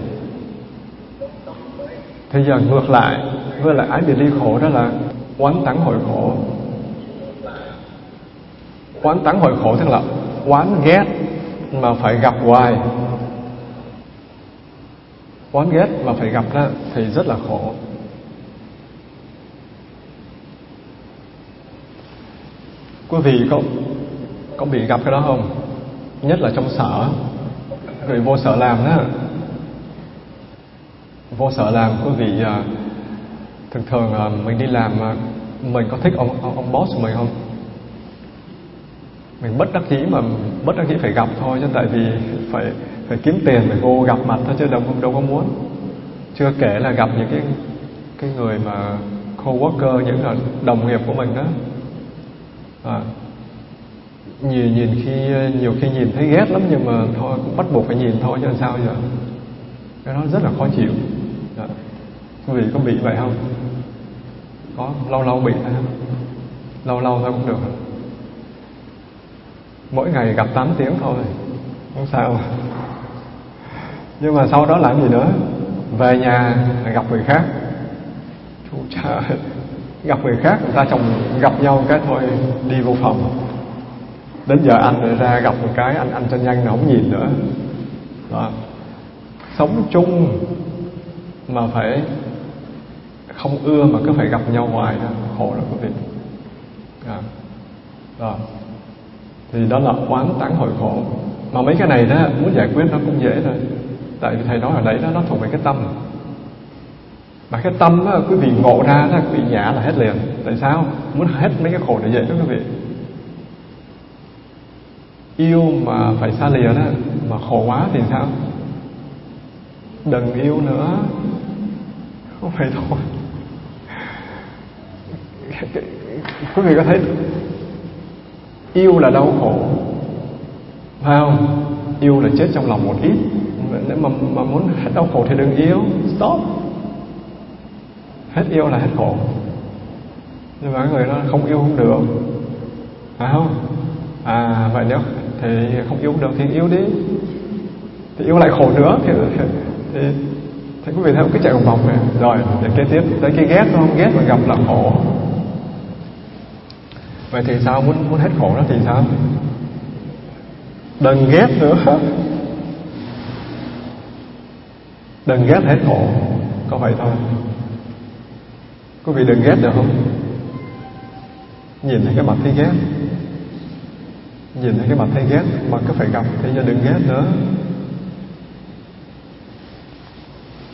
Thì giờ ngược lại, với lại ái biệt ly khổ đó là quán tắng hội khổ. Quán tắng hội khổ tức là quán ghét mà phải gặp hoài. Oán ghét mà phải gặp đó thì rất là khổ. Quý vị có có bị gặp cái đó không? Nhất là trong sở. Người vô sở làm đó. Vô sở làm quý vị à, thường thường à, mình đi làm à, mình có thích ông ông, ông boss của mình không? Mình bất đắc dĩ mà bất đắc dĩ phải gặp thôi chứ tại vì phải phải kiếm tiền phải vô gặp mặt thôi chứ đâu đâu có muốn. Chưa kể là gặp những cái cái người mà co-worker những là đồng nghiệp của mình đó. À, nhìn nhìn khi nhiều khi nhìn thấy ghét lắm nhưng mà thôi cũng bắt buộc phải nhìn thôi chứ làm sao giờ. Cái đó rất là khó chịu. À, quý vị có bị vậy không? Có lâu lâu bị thôi. Lâu lâu thôi cũng được mỗi ngày gặp 8 tiếng thôi. Không sao. Nhưng mà sau đó làm gì nữa? Về nhà gặp người khác. Chú trời gặp người khác, người ta chồng gặp nhau cái thôi, đi vô phòng. Đến giờ anh rồi ra gặp một cái, anh anh cho nhanh không nhìn nữa. Đó. sống chung mà phải không ưa mà cứ phải gặp nhau hoài đó. Khổ lắm quý vị. À. đó thì đó là oán tán hội khổ. Mà mấy cái này đó muốn giải quyết nó cũng dễ thôi. Tại vì thầy nói ở đấy đó nó thuộc về cái tâm. Mà cái tâm á, quý vị ngộ ra đó quý vị nhả là hết liền. Tại sao? Muốn hết mấy cái khổ này vậy đó quý vị. Yêu mà phải xa lìa đó mà khổ quá thì sao? Đừng yêu nữa. Không phải thôi. Quý vị có thấy yêu là đau khổ. Phải không? Yêu là chết trong lòng một ít. Nếu mà, mà muốn hết đau khổ thì đừng yêu. Stop. Hết yêu là hết khổ. Nhưng mà người đó không yêu không được. Phải không? À vậy nếu thì không yêu được thì yêu đi. Thì yêu lại khổ nữa. Thì thì, thì, quý vị thấy cái chạy vòng vòng này. Rồi để kế tiếp. Tới cái ghét không? Ghét mà gặp là khổ vậy thì sao? Muốn muốn hết khổ đó thì sao? Đừng ghét nữa. Đừng ghét hết khổ. Có vậy thôi. Quý vị đừng ghét được không? Nhìn thấy cái mặt thấy ghét. Nhìn thấy cái mặt thấy ghét mà cứ phải gặp thì cho đừng ghét nữa.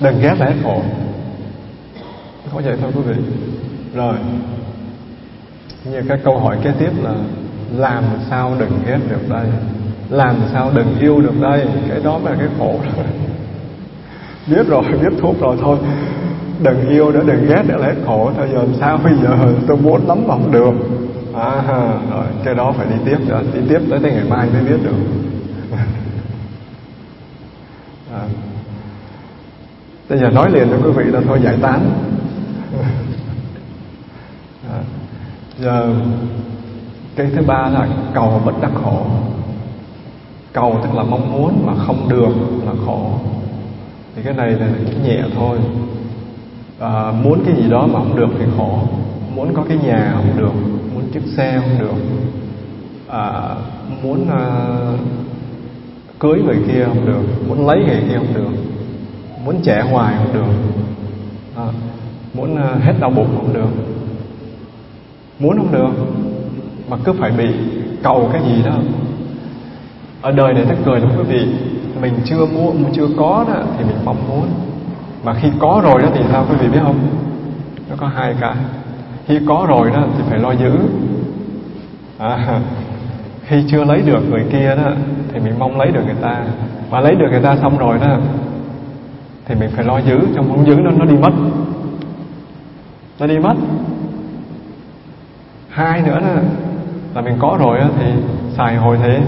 Đừng ghét là hết khổ. Có vậy thôi quý vị. Rồi như cái câu hỏi kế tiếp là làm sao đừng ghét được đây? Làm sao đừng yêu được đây? Cái đó là cái khổ rồi. Biết rồi biết thuốc rồi thôi. Đừng yêu nữa đừng ghét nữa là hết khổ. Thôi giờ làm sao bây giờ? Tôi muốn lắm mà không được. À, rồi cái đó phải đi tiếp đó đi tiếp tới tới ngày mai mới biết được. À. bây giờ nói liền cho quý vị là thôi giải tán giờ cái thứ ba là cầu bất đắc khổ. Cầu tức là mong muốn mà không được là khổ. Thì cái này là nhẹ thôi. À, muốn cái gì đó mà không được thì khổ. Muốn có cái nhà không được muốn chiếc xe không được. À, muốn à, cưới người kia không được muốn lấy người kia không được. Muốn trẻ hoài không được. À, muốn à, hết đau bụng không được muốn không được mà cứ phải bị cầu cái gì đó. Ở đời này ta cười lắm quý vị mình chưa mua chưa có đó thì mình mong muốn. Mà khi có rồi đó thì sao quý vị biết không? Nó có hai cái. Khi có rồi đó thì phải lo giữ. À, khi chưa lấy được người kia đó thì mình mong lấy được người ta. Mà lấy được người ta xong rồi đó thì mình phải lo giữ. Trong không giữ nó nó đi mất. Nó đi mất hai nữa là, là mình có rồi thì xài hồi thế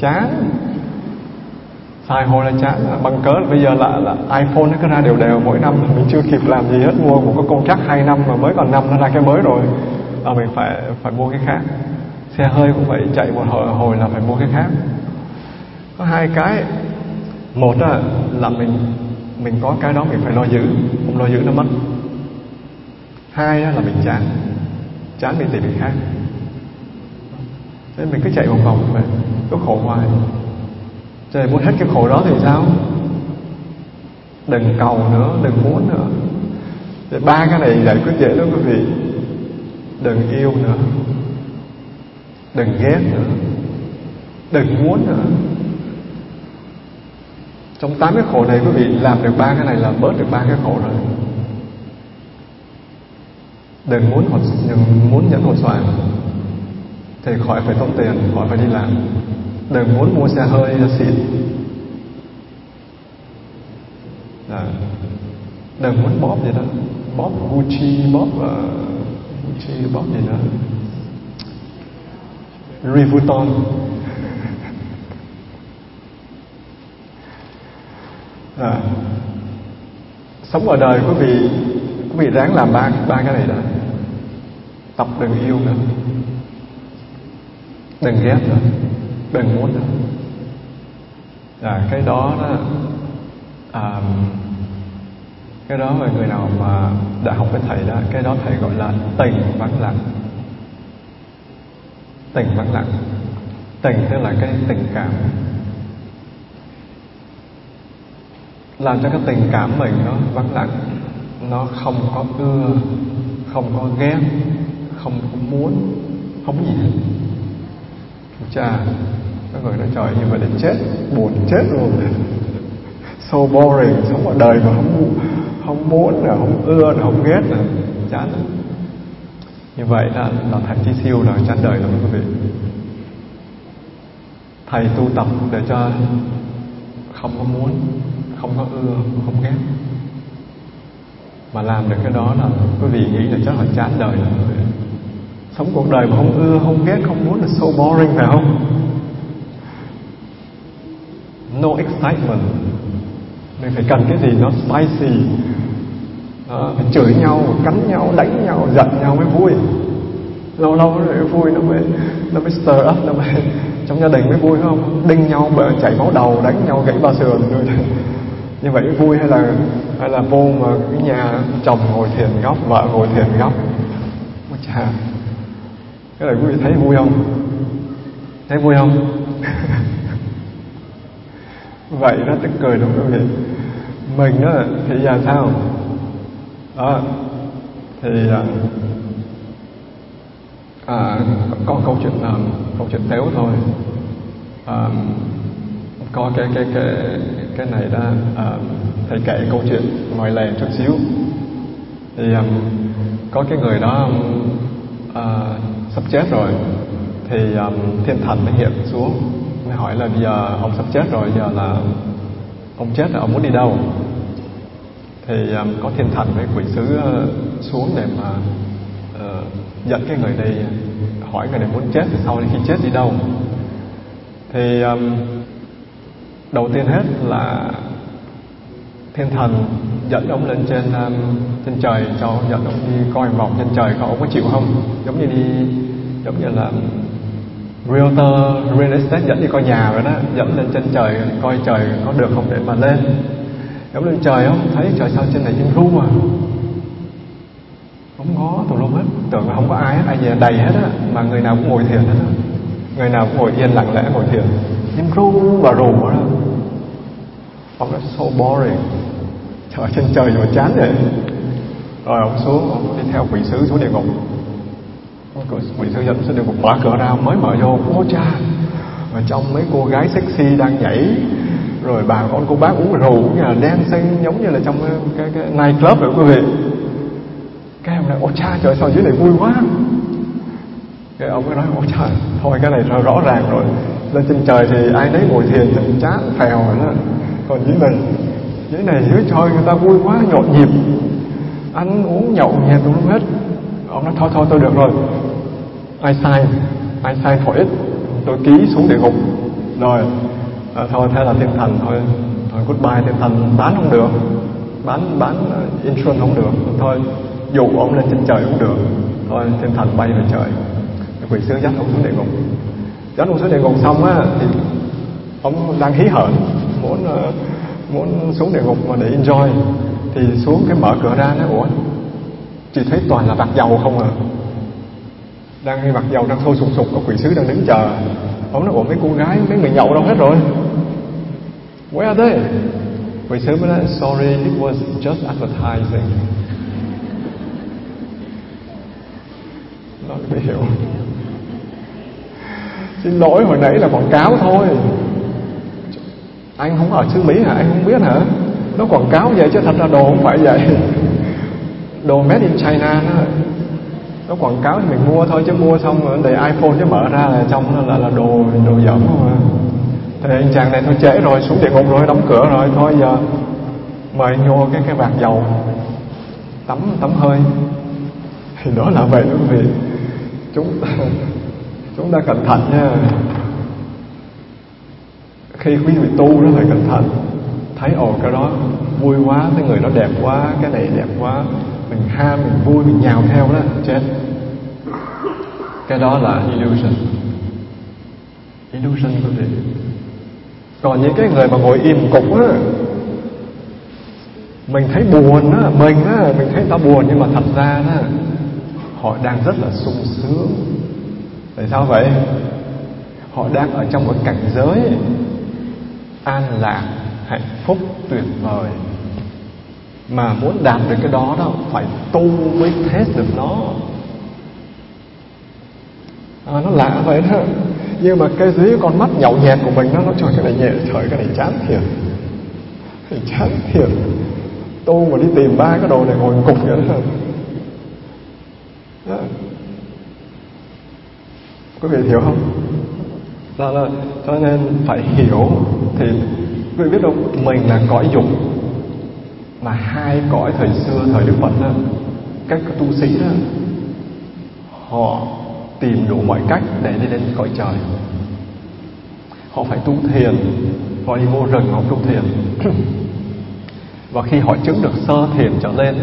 chán. Xài hồi là chán bằng cớ là bây giờ là, là iPhone nó cứ ra đều đều mỗi năm mình chưa kịp làm gì hết mua một cái contract hai năm mà mới còn năm nó ra cái mới rồi là mình phải phải mua cái khác. Xe hơi cũng vậy chạy một hồi, hồi là phải mua cái khác. Có hai cái. Một là, là mình mình có cái đó mình phải lo giữ không lo giữ nó mất. Hai là mình chán chán mình tìm việc khác nên mình cứ chạy vòng vòng mà cứ khổ hoài. Trời, muốn hết cái khổ đó thì sao? Đừng cầu nữa, đừng muốn nữa. Thì ba cái này giải quyết dễ lắm quý vị. Đừng yêu nữa. Đừng ghét nữa. Đừng muốn nữa. Trong tám cái khổ này quý vị làm được ba cái này là bớt được ba cái khổ rồi đừng muốn hột đừng muốn nhận hột xoàn. Thì khỏi phải tốn tiền khỏi phải đi làm. Đừng muốn mua xe hơi xịn. À, đừng muốn bóp gì đó. Bóp Gucci bóp uh, Gucci bóp gì đó. Louis Vuitton. À, sống ở đời quý vị quý vị ráng làm ba ba cái này đó tập đừng yêu nữa đừng ghét nữa đừng muốn nữa là cái đó đó à, cái đó mà người nào mà đã học với thầy đó cái đó thầy gọi là tình vắng lặng. Tình vắng lặng. Tình tức là cái tình cảm. Làm cho cái tình cảm mình nó vắng lặng nó không có ưa không có ghét không không muốn không gì hết cha các người nói trời như vậy để chết buồn chết luôn. So boring sống ở đời mà không không muốn là không ưa là không ghét là chán. Như vậy là, là thầy chi siêu là chán đời lắm quý vị. Thầy tu tập để cho không có muốn không có ưa không ghét. Mà làm được cái đó là quý vị nghĩ là chắc là chán đời lắm quý vị sống cuộc đời mà không ưa không ghét không muốn là so boring phải không? No excitement. Mình phải cần cái gì nó spicy đó, phải chửi nhau cắn nhau đánh nhau giận nhau mới vui. Lâu lâu nó vui nó mới nó mới stir up nó mới trong gia đình mới vui không? Đinh nhau bởi chảy máu đầu đánh nhau gãy ba sườn rồi như vậy mới vui hay là hay là vô mà cái nhà chồng ngồi thiền góc vợ ngồi thiền góc. Ôi chà cái này quý vị thấy vui không? Thấy vui không? Vậy nó tức cười đúng không quý vị? Mình đó thì giờ sao? Đó thì à, à, có câu chuyện à, câu chuyện tếu thôi. À, có cái cái cái cái này đó à, thầy kể câu chuyện ngoài lề chút xíu. Thì um, có cái người đó uh, sắp chết rồi. Thì um, thiên thần mới hiện xuống mới hỏi là bây giờ ông sắp chết rồi giờ là ông chết là ông muốn đi đâu? Thì um, có thiên thần với quỷ sứ uh, xuống để mà uh, dẫn cái người này, hỏi người này muốn chết thì sau khi chết đi đâu? Thì um, đầu tiên hết là thiên thần dẫn ông lên trên um, trên trời cho dẫn ông đi coi vòng trên trời có ông có chịu không? Giống như đi giống như là um, realtor real estate dẫn đi coi nhà rồi đó dẫn lên trên trời coi trời có được không để mà lên. Giống lên trời không thấy trời sao trên này chim ru mà không có tùm lum hết tưởng là không có ai hết ai về đầy hết á mà người nào cũng ngồi thiền hết á. Người nào cũng ngồi yên lặng lẽ ngồi thiền. Chim ru và rù đó ông nói so boring. Trời trên trời mà chán rồi rồi ông xuống ông đi theo quỷ sứ xuống địa ngục. Quỷ sứ dẫn xuống địa ngục mở cửa ra mới mở vô. Ô cha và trong mấy cô gái sexy đang nhảy rồi bà con cô bác uống rượu như là dancing giống như là trong cái, cái, cái night club vậy quý vị. Cái ông nói ô cha trời sao dưới này vui quá. Cái ông mới nói ô trời thôi cái này rõ ràng rồi. Lên trên trời thì ai nấy ngồi thiền thì chán phèo rồi đó còn dưới này dưới này dưới chơi người ta vui quá nhộn nhịp. Ăn uống nhậu nhẹt tùm hết. Ông nói thôi thôi tôi được rồi. Ai sai? Ai sai thổi ít? Tôi ký xuống địa ngục. Rồi à, thôi thế là thiên thần thôi thôi goodbye thiên thần bán không được. Bán bán ờ, insurance không được. Thôi dụ ông lên trên trời cũng được. Thôi thiên thần bay về trời. Quỷ sứ dắt ông xuống địa ngục. Dắt ông xuống địa ngục xong á thì ông đang hí hởn muốn ờ, muốn xuống địa ngục mà để enjoy, thì xuống cái mở cửa ra nó ủa chỉ thấy toàn là bạc dầu không à? Đang đi bạc dầu đang thôi sụp sụp có quỷ sứ đang đứng chờ. Ông nói, ủa, mấy cô gái, mấy người nhậu đâu hết rồi? Where are they? Quỷ sứ mới nói, sorry, it was just advertising. Nó mới hiểu. Xin lỗi, hồi nãy là quảng cáo thôi anh không ở xứ Mỹ hả? Anh không biết hả? Nó quảng cáo vậy chứ thật ra đồ không phải vậy. Đồ made in China nó nó quảng cáo thì mình mua thôi chứ mua xong rồi để iPhone chứ mở ra là trong nó là, là đồ đồ dởm mà thì anh chàng này thôi trễ rồi xuống địa ngục rồi đóng cửa rồi thôi giờ mời anh vô cái cái bạc dầu. Tắm tắm hơi. Thì đó là vậy quý vị. Chúng ta chúng ta cẩn thận nha khi quý vị tu đó phải cẩn thận, thấy ồ, cái đó vui quá, cái người đó đẹp quá, cái này đẹp quá, mình ham, mình vui, mình nhào theo đó, chết. Cái đó là illusion. Illusion của vị còn những cái người mà ngồi im cục á, mình thấy buồn á, mình á, mình thấy ta buồn nhưng mà thật ra đó, họ đang rất là sung sướng. Tại sao vậy? Họ đang ở trong một cảnh giới an lạc hạnh phúc tuyệt vời. Mà muốn đạt được cái đó đó phải tu mới hết được nó. À, nó lạ vậy đó. Nhưng mà cái dưới con mắt nhậu nhẹt của mình nó nó trời cái này nhẹ trời cái này chán thiệt. Cái chán thiệt. Tu mà đi tìm ba cái đồ này ngồi cục vậy đó. Đó. quý vị hiểu không? Đó là cho nên phải hiểu thì quý biết đâu mình là cõi dục, mà hai cõi thời xưa thời đức phật đó, các tu sĩ đó, họ tìm đủ mọi cách để đi lên cõi trời. Họ phải tu thiền, họ đi vô rừng, họ tu thiền. Và khi họ chứng được sơ thiền trở lên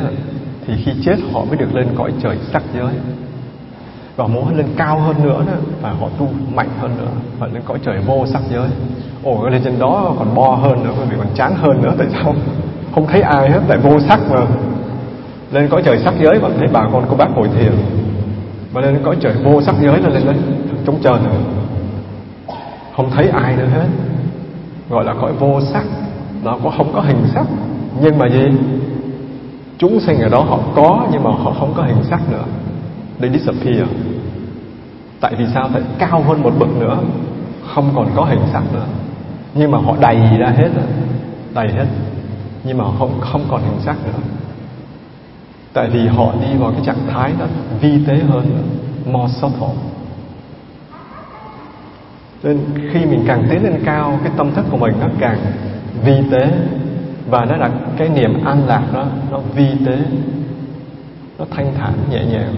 thì khi chết họ mới được lên cõi trời sắc giới và muốn lên cao hơn nữa đó, và họ tu mạnh hơn nữa, và lên cõi trời vô sắc giới. Ồ lên trên đó còn bo hơn nữa vì còn chán hơn nữa, tại sao không thấy ai hết, tại vô sắc mà. Lên cõi trời sắc giới vẫn thấy bà con, cô bác ngồi thiền. Mà lên cõi trời vô sắc giới là lên đấy trống trời. Rồi không thấy ai nữa hết. Gọi là cõi vô sắc. Nó có không có hình sắc. Nhưng mà gì? Chúng sinh ở đó họ có, nhưng mà họ không có hình sắc nữa they disappear. Tại vì sao? Phải cao hơn một bậc nữa. Không còn có hình sắc nữa. Nhưng mà họ đầy ra hết rồi. Đầy hết. Nhưng mà không không còn hình sắc nữa. Tại vì họ đi vào cái trạng thái đó vi tế hơn more subtle nên khi mình càng tiến lên cao, cái tâm thức của mình nó càng vi tế. Và nó là cái niềm an lạc đó, nó vi tế. Nó thanh thản, nhẹ nhàng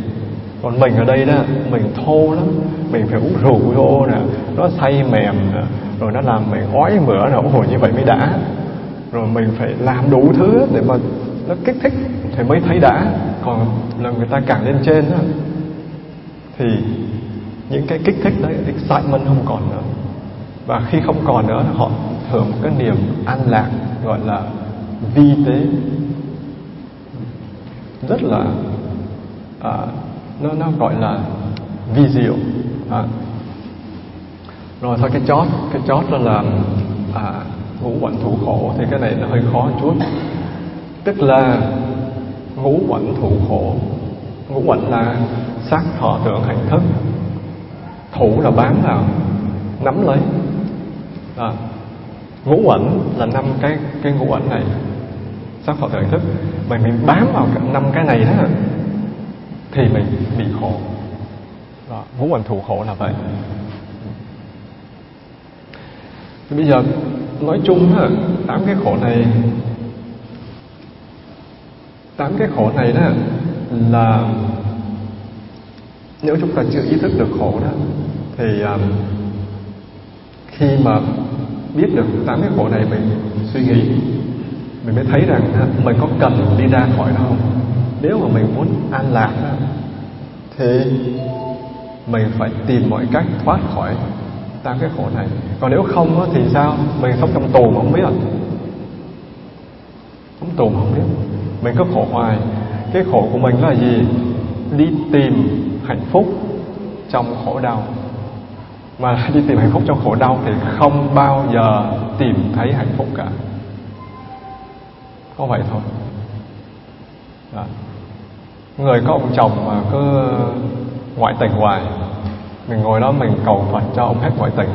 còn mình ở đây đó mình thô lắm. Mình phải uống rượu vô nè nó say mềm nè rồi nó làm mình ói mửa nè ôi như vậy mới đã. Rồi mình phải làm đủ thứ để mà nó kích thích thì mới thấy đã. Còn là người ta càng lên trên đó, thì những cái kích thích đấy excitement không còn nữa. Và khi không còn nữa họ hưởng một cái niềm an lạc gọi là vi tế. Rất là à, nó nó gọi là vi diệu. À. rồi thôi cái chót cái chót đó là à, ngũ quẩn thủ khổ thì cái này nó hơi khó chút. Tức là ngũ quẩn thủ khổ. Ngũ quẩn là sắc thọ tưởng hành thức. Thủ là bám vào nắm lấy. À, ngũ quẩn là năm cái cái ngũ quẩn này sắc thọ tưởng hành thức. Mà mình bám vào năm cái này đó thì mình bị khổ. Đó, ngũ quẩn thủ khổ là vậy. Thì bây giờ nói chung á tám cái khổ này tám cái khổ này đó là nếu chúng ta chưa ý thức được khổ đó thì um, khi mà biết được tám cái khổ này mình suy nghĩ mình mới thấy rằng mình có cần đi ra khỏi nó không? Nếu mà mình muốn an lạc thì mình phải tìm mọi cách thoát khỏi tám cái khổ này. Còn nếu không thì sao? Mình sống trong tù mà không biết. Sống tù mà không biết. Mình cứ khổ hoài. Cái khổ của mình là gì? Đi tìm hạnh phúc trong khổ đau. Mà đi tìm hạnh phúc trong khổ đau thì không bao giờ tìm thấy hạnh phúc cả. Có vậy thôi. Đó người có ông chồng mà cứ ngoại tình hoài. Mình ngồi đó mình cầu phật cho ông hết ngoại tình.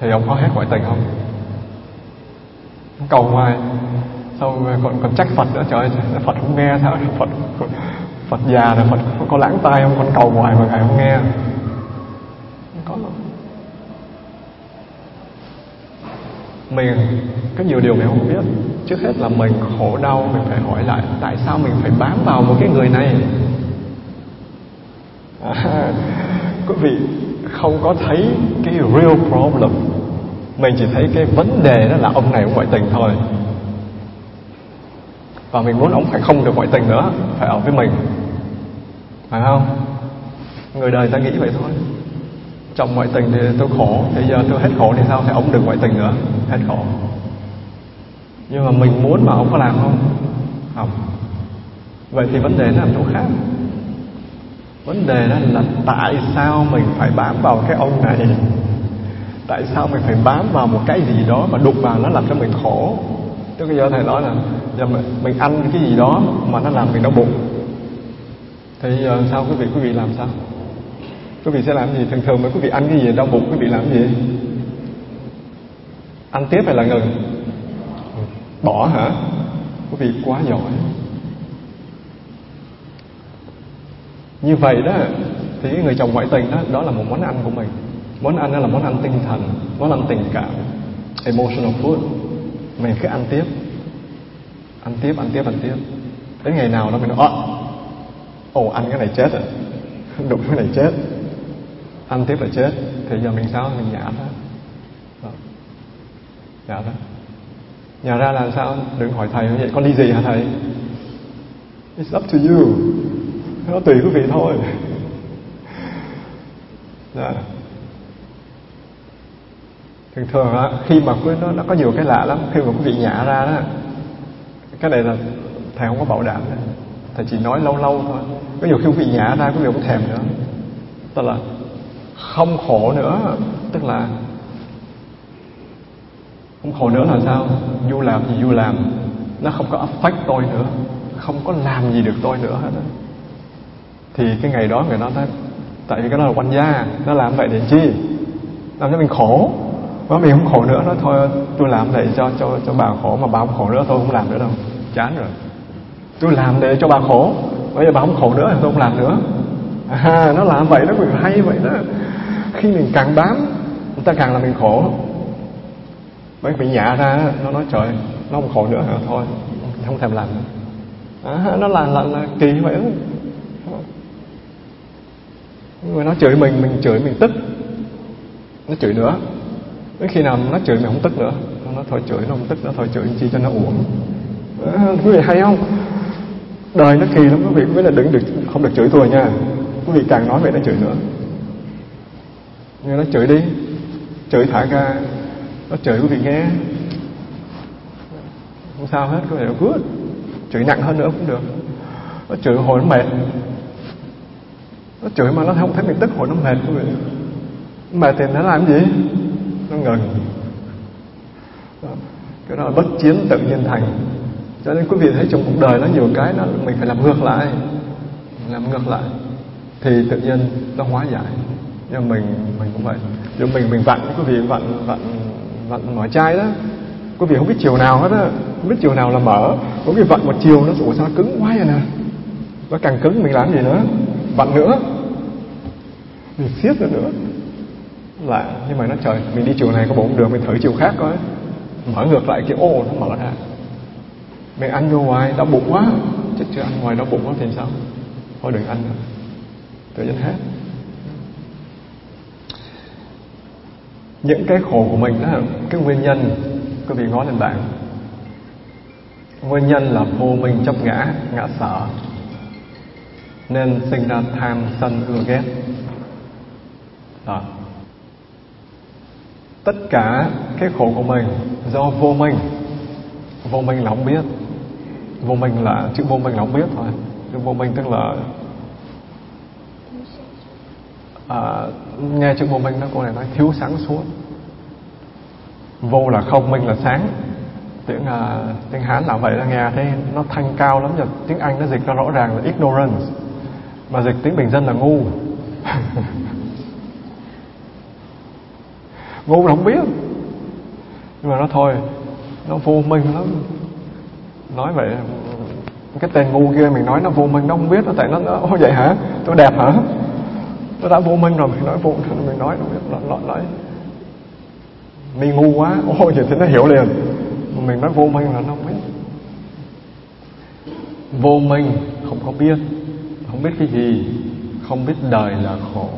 Thì ông có hết ngoại tình không? Cầu hoài. Sau còn còn trách phật nữa trời ơi phật không nghe sao? Phật phật già rồi, phật có lãng tai không? Còn cầu hoài mà ngài không nghe không có đâu mình có nhiều điều mình không biết. Trước hết là mình khổ đau mình phải hỏi lại tại sao mình phải bám vào một cái người này? À, quý vị không có thấy cái real problem. Mình chỉ thấy cái vấn đề đó là ông này ông ngoại tình thôi. Và mình muốn ông phải không được ngoại tình nữa phải ở với mình. Phải không? Người đời ta nghĩ vậy thôi chồng ngoại tình thì tôi khổ. Thì giờ tôi hết khổ thì sao? Thì ông đừng ngoại tình nữa. Hết khổ. Nhưng mà mình muốn mà ông có làm không? Không. Vậy thì vấn đề nó ở chỗ khác. Vấn đề đó là tại sao mình phải bám vào cái ông này? Tại sao mình phải bám vào một cái gì đó mà đụng vào nó làm cho mình khổ? Tức bây giờ thầy nói là giờ mình, mình ăn cái gì đó mà nó làm mình đau bụng. Thì giờ sao quý vị quý vị làm sao? Quý vị sẽ làm gì? Thường thường mà quý vị ăn cái gì? Đau bụng, quý vị làm gì? Ăn tiếp hay là ngừng? Bỏ hả? Quý vị quá giỏi. Như vậy đó, thì người chồng ngoại tình đó đó là một món ăn của mình. Món ăn đó là món ăn tinh thần, món ăn tình cảm, emotional food. Mình cứ ăn tiếp. Ăn tiếp ăn tiếp ăn tiếp. Đến ngày nào đó mình nói ờ, ồ, ăn cái này chết rồi. Đụng cái này chết ăn tiếp là chết. Thì giờ mình sao? Mình nhả ra. Nhả ra. Nhả ra là sao? Đừng hỏi thầy vậy con đi gì hả thầy? It's up to you. Nó tùy quý vị thôi. Dạ. thường thường á, khi mà quý nó nó có nhiều cái lạ lắm. Khi mà quý vị nhả ra đó, cái này là thầy không có bảo đảm thầy chỉ nói lâu lâu thôi. Có nhiều khi quý vị nhả ra, quý vị không thèm nữa. Tức là không khổ nữa. Tức là không khổ nữa là sao? Du làm thì du làm. Nó không có affect tôi nữa. Không có làm gì được tôi nữa hết đó thì cái ngày đó người nói tại vì cái đó là quan gia. Nó làm vậy để chi? Làm cho mình khổ. Mà mình không khổ nữa nó thôi tôi làm vậy cho cho cho bà khổ mà bà không khổ nữa tôi không làm nữa đâu. Chán rồi. Tôi làm để cho bà khổ. Bây giờ bà không khổ nữa thì tôi không làm nữa. À, nó làm vậy đó mình hay vậy đó khi mình càng bám người ta càng làm mình khổ. Mấy bị nhả ra nó nói trời nó không khổ nữa hả? Thôi không thèm làm nữa. À, nó là, là là kỳ vậy đó. Người nó chửi mình mình chửi mình tức. Nó chửi nữa. Đến khi nào nó chửi mình không tức nữa nó thôi chửi nó không tức nó thôi chửi chi cho nó uổng. À, quý vị hay không? Đời nó kỳ lắm quý vị quý là đừng được không được chửi tôi nha. Quý vị càng nói vậy nó chửi nữa nghe nó chửi đi. Chửi thả ra nó chửi quý vị nghe không sao hết, có thể nó good. Chửi nặng hơn nữa cũng được. Nó chửi hồi nó mệt. Nó chửi mà nó không thấy mình tức hồi nó mệt quý vị mệt thì nó làm gì? Nó ngừng. Cái đó là bất chiến tự nhiên thành. Cho nên quý vị thấy trong cuộc đời nó nhiều cái nó, mình phải làm ngược lại. Làm ngược lại. Thì tự nhiên nó hóa giải nhưng mình mình cũng vậy. Nhưng mình mình vặn, quý vị vặn vặn vặn mở chai đó, quý vị không biết chiều nào hết á, không biết chiều nào là mở. Có vị vặn một chiều nó ủa sao nó cứng quá vậy nè. Nó càng cứng mình làm gì nữa? Vặn nữa. Mình siết nữa nữa. Lại nhưng mà nó trời, mình đi chiều này có bộ không được, mình thử chiều khác coi. Mở ngược lại cái ô nó mở ra. Mình ăn vô ngoài đau bụng quá. Chết chưa ăn ngoài đau bụng quá thì sao? Thôi đừng ăn nữa. Tự nhiên hết. Những cái khổ của mình đó cái nguyên nhân quý vị ngó lên bảng nguyên nhân là vô minh chấp ngã ngã sợ nên sinh ra tham sân ưa ghét. Đó. tất cả cái khổ của mình do vô minh. Vô minh là không biết. Vô minh là chữ vô minh là không biết thôi. Chữ vô minh tức là à, nghe chữ vô minh đó cô này nói thiếu sáng suốt. Vô là không minh là sáng. Tiếng uh, tiếng hán là vậy là nghe thấy nó thanh cao lắm rồi tiếng anh nó dịch ra rõ ràng là ignorance mà dịch tiếng bình dân là ngu. Ngu là không biết. Nhưng mà nó thôi nó vô minh lắm. Nói vậy cái tên ngu kia mình nói nó vô minh nó không biết nó tại nó, nó vậy hả? Tôi đẹp hả? Nó đã vô minh rồi mình nói vô mình nói nó nói, nó, nó nói. Mình ngu quá. Ôi vậy thì nó hiểu liền. Mình nói vô minh là nó không biết. Vô minh không có biết không biết cái gì không biết đời là khổ.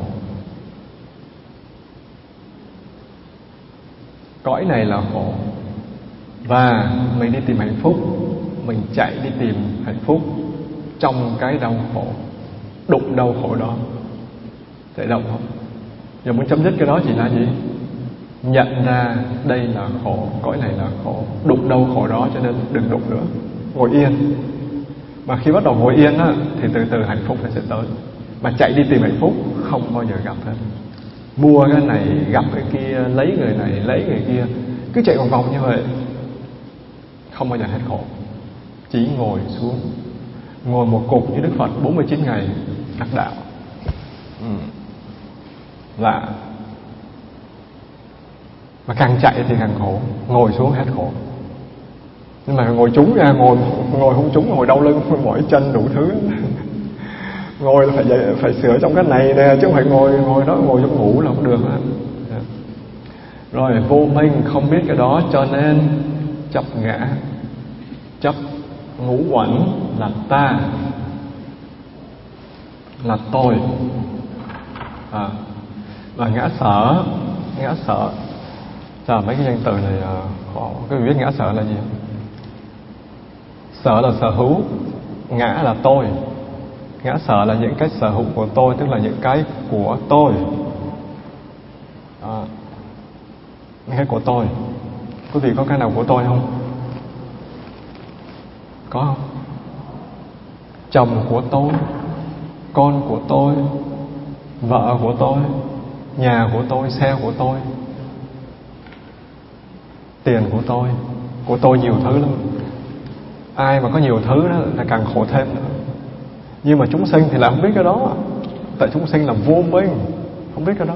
Cõi này là khổ. Và mình đi tìm hạnh phúc mình chạy đi tìm hạnh phúc trong cái đau khổ đụng đau khổ đó thể động không? Giờ muốn chấm dứt cái đó chỉ là gì? Nhận ra đây là khổ, cõi này là khổ, đụng đâu khổ đó cho nên đừng đụng nữa. Ngồi yên. Mà khi bắt đầu ngồi yên á, thì từ từ hạnh phúc nó sẽ tới. Mà chạy đi tìm hạnh phúc, không bao giờ gặp hết. Mua cái này, gặp cái kia, lấy người này, lấy người kia. Cứ chạy vòng vòng như vậy, không bao giờ hết khổ. Chỉ ngồi xuống. Ngồi một cục như Đức Phật 49 ngày, đắc đạo. Ừ lạ mà càng chạy thì càng khổ. Ngồi xuống hết khổ. Nhưng mà ngồi trúng ra ngồi ngồi không trúng ngồi đau lưng mỏi chân đủ thứ. Ngồi là phải dậy, phải sửa trong cái này nè chứ không phải ngồi ngồi đó ngồi trong ngủ là không được đó. Dạ. rồi vô minh không biết cái đó cho nên chấp ngã. Chấp ngũ quẩn là ta là tôi. À, là ngã sở ngã sở. Là mấy cái danh từ này à, khó Cái biết ngã sở là gì Sở là sở hữu Ngã là tôi. Ngã sở là những cái sở hữu của tôi Tức là những cái của tôi. À, Những cái của tôi. Quý vị có cái nào của tôi không? Có không? Chồng của tôi Con của tôi Vợ của tôi. Nhà của tôi, xe của tôi tiền của tôi của tôi nhiều thứ lắm. Ai mà có nhiều thứ đó là càng khổ thêm nữa. Nhưng mà chúng sinh thì là không biết cái đó. Tại chúng sinh là vô minh không biết cái đó.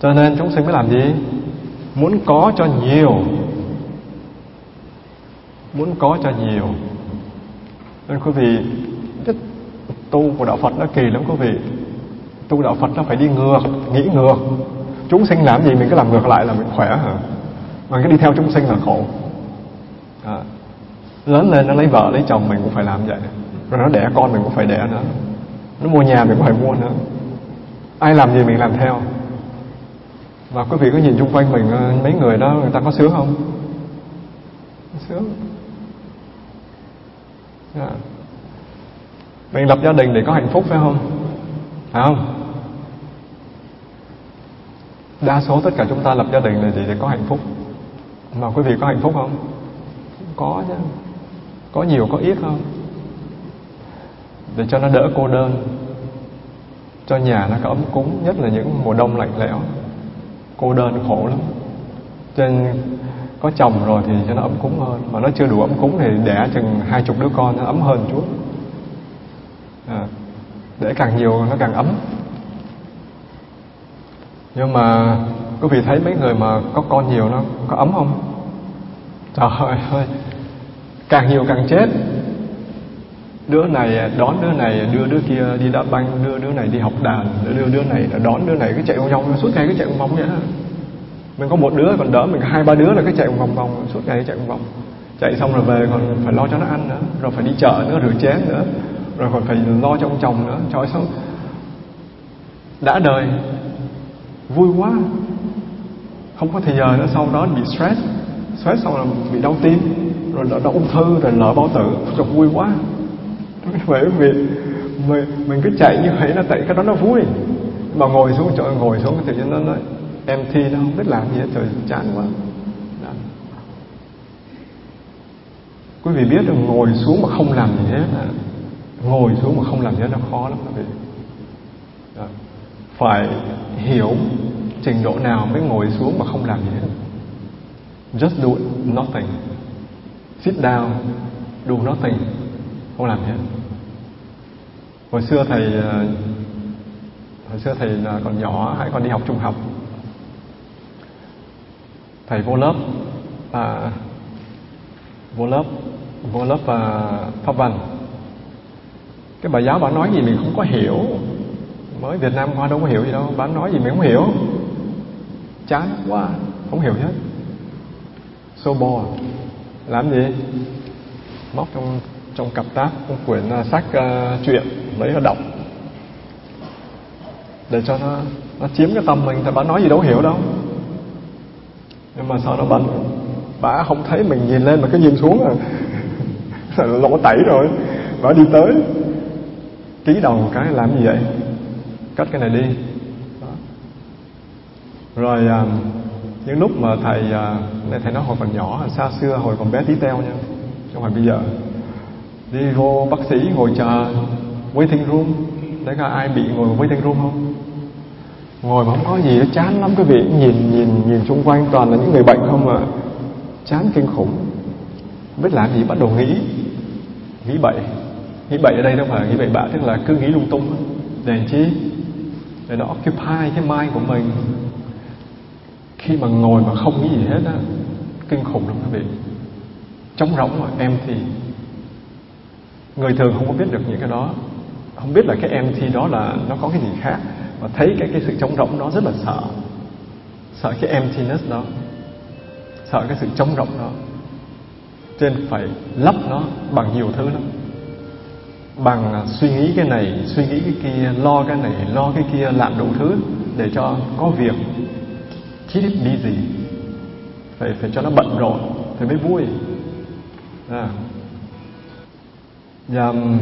Cho nên chúng sinh mới làm gì? Muốn có cho nhiều. Muốn có cho nhiều. Nên quý vị tu của đạo Phật nó kỳ lắm quý vị tu đạo Phật nó phải đi ngược, nghĩ ngược. Chúng sinh làm gì mình cứ làm ngược lại là mình khỏe hả? Mà cứ đi theo chúng sinh là khổ. À. lớn lên nó lấy vợ, lấy chồng mình cũng phải làm vậy. Rồi nó đẻ con mình cũng phải đẻ nữa. Nó mua nhà mình cũng phải mua nữa. Ai làm gì mình làm theo. Và quý vị có nhìn xung quanh mình ờ, mấy người đó, người ta có sướng không? Sướng. À. mình lập gia đình để có hạnh phúc phải không? Phải không? Đa số tất cả chúng ta lập gia đình là gì? Để có hạnh phúc. Mà quý vị có hạnh phúc không? Có chứ. Có nhiều có ít không? Để cho nó đỡ cô đơn. Cho nhà nó có ấm cúng nhất là những mùa đông lạnh lẽo. Cô đơn khổ lắm. Trên có chồng rồi thì cho nó ấm cúng hơn. Mà nó chưa đủ ấm cúng thì đẻ chừng hai chục đứa con nó ấm hơn chút. À, để càng nhiều nó càng ấm nhưng mà quý vị thấy mấy người mà có con nhiều nó có ấm không? Trời ơi, càng nhiều càng chết. Đứa này đón đứa này, đưa đứa kia đi đá banh, đưa đứa này đi học đàn, đưa đứa này đón đứa này cứ chạy vòng vòng, suốt ngày cứ chạy vòng vòng vậy đó mình có một đứa còn đỡ mình có hai ba đứa là cứ chạy vòng vòng, suốt ngày chạy vòng vòng. Chạy xong rồi về còn phải lo cho nó ăn nữa, rồi phải đi chợ nữa, rửa chén nữa, rồi còn phải lo cho ông chồng nữa. Trời xong đã đời vui quá không có thời giờ nữa sau đó bị stress stress sau là bị đau tim rồi đau ung thư rồi lỡ bao tử rồi vui quá vậy vì mình, mình cứ chạy như vậy là tại cái đó nó vui mà ngồi xuống chỗ ngồi xuống tự nhiên nó nói em thi nó không biết làm gì hết trời chán quá đó. quý vị biết là ngồi xuống mà không làm gì hết à. ngồi xuống mà không làm gì hết nó khó lắm quý vị phải hiểu trình độ nào mới ngồi xuống mà không làm gì hết. Just do nothing. Sit down do nothing không làm gì hết. Hồi xưa thầy ờ, hồi xưa thầy còn nhỏ hãy còn đi học trung học. Thầy vô lớp à, vô lớp vô lớp à, pháp văn. Cái bà giáo bà nói gì mình không có hiểu mới Việt Nam qua đâu có hiểu gì đâu. Bán nói gì mình không hiểu. Chán quá. Không hiểu hết. Xô bò. Làm gì? Móc trong trong cặp tác trong quyển uh, sách uh, truyện lấy ra đọc. Để cho nó nó chiếm cái tâm mình. Thì bà nói gì đâu hiểu đâu. Nhưng mà sau đó bà bà không thấy mình nhìn lên mà cứ nhìn xuống à. rồi, lỗ tẩy rồi. Bà đi tới. Ký đầu một cái làm gì vậy? Cắt cái này đi. Rồi à, những lúc mà thầy à, thầy nói hồi còn nhỏ xa xưa hồi còn bé tí teo nha. Không phải bây giờ. Đi vô bác sĩ ngồi chờ waiting room. Để coi ai bị ngồi waiting room không? Ngồi mà không có gì nó chán lắm. Quý vị nhìn nhìn nhìn xung quanh toàn là những người bệnh không mà chán kinh khủng. Không biết làm gì bắt đầu nghĩ nghĩ bậy. Nghĩ bậy ở đây đâu phải nghĩ bậy bạ tức là cứ nghĩ lung tung. Để làm chi? Để nó occupy cái mind của mình. Khi mà ngồi mà không nghĩ gì hết á, kinh khủng lắm quý vị. Trống rỗng mà em thì người thường không có biết được những cái đó. Không biết là cái em thì đó là nó có cái gì khác. Và thấy cái cái sự trống rỗng đó rất là sợ. Sợ cái emptiness đó. Sợ cái sự trống rỗng đó. Cho nên phải lấp nó bằng nhiều thứ lắm bằng suy nghĩ cái này suy nghĩ cái kia lo cái này lo cái kia làm đủ thứ để cho có việc. Chí ít đi gì? Phải phải cho nó bận rộn thì mới vui. À. và um,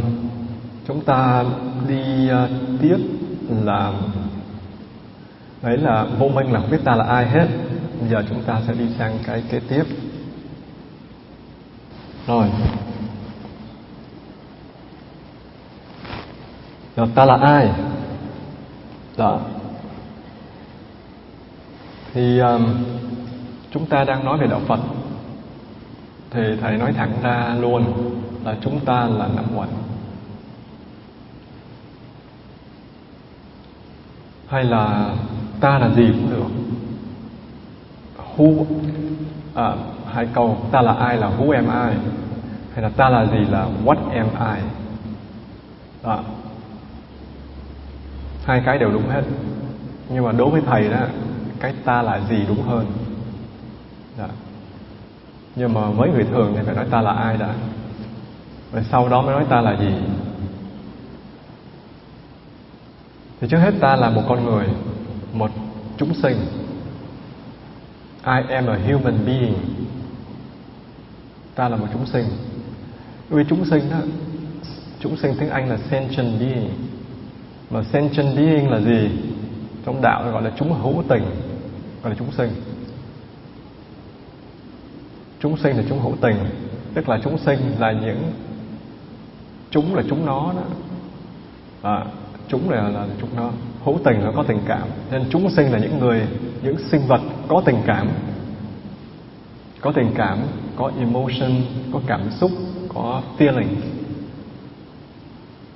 chúng ta đi uh, tiếp là đấy là vô minh là không biết ta là ai hết. Giờ chúng ta sẽ đi sang cái kế tiếp. Rồi. Rồi ta là ai? Đó thì um, chúng ta đang nói về đạo Phật. Thì thầy nói thẳng ra luôn là chúng ta là năm quẩn hay là ta là gì cũng được. Who à, hai câu ta là ai là who am I? Hay là ta là gì là what am I? Đó hai cái đều đúng hết. Nhưng mà đối với thầy đó, cái ta là gì đúng hơn. Đó. nhưng mà với người thường thì phải nói ta là ai đã? Rồi sau đó mới nói ta là gì? Thì trước hết ta là một con người, một chúng sinh. I am a human being. Ta là một chúng sinh. Vì chúng sinh đó, chúng sinh tiếng Anh là sentient being mà sentient being là gì? Trong đạo gọi là chúng hữu tình gọi là chúng sinh. Chúng sinh là chúng hữu tình tức là chúng sinh là những chúng là chúng nó đó. À, chúng là, là chúng nó hữu tình là có tình cảm. Nên chúng sinh là những người những sinh vật có tình cảm. Có tình cảm có emotion có cảm xúc có feeling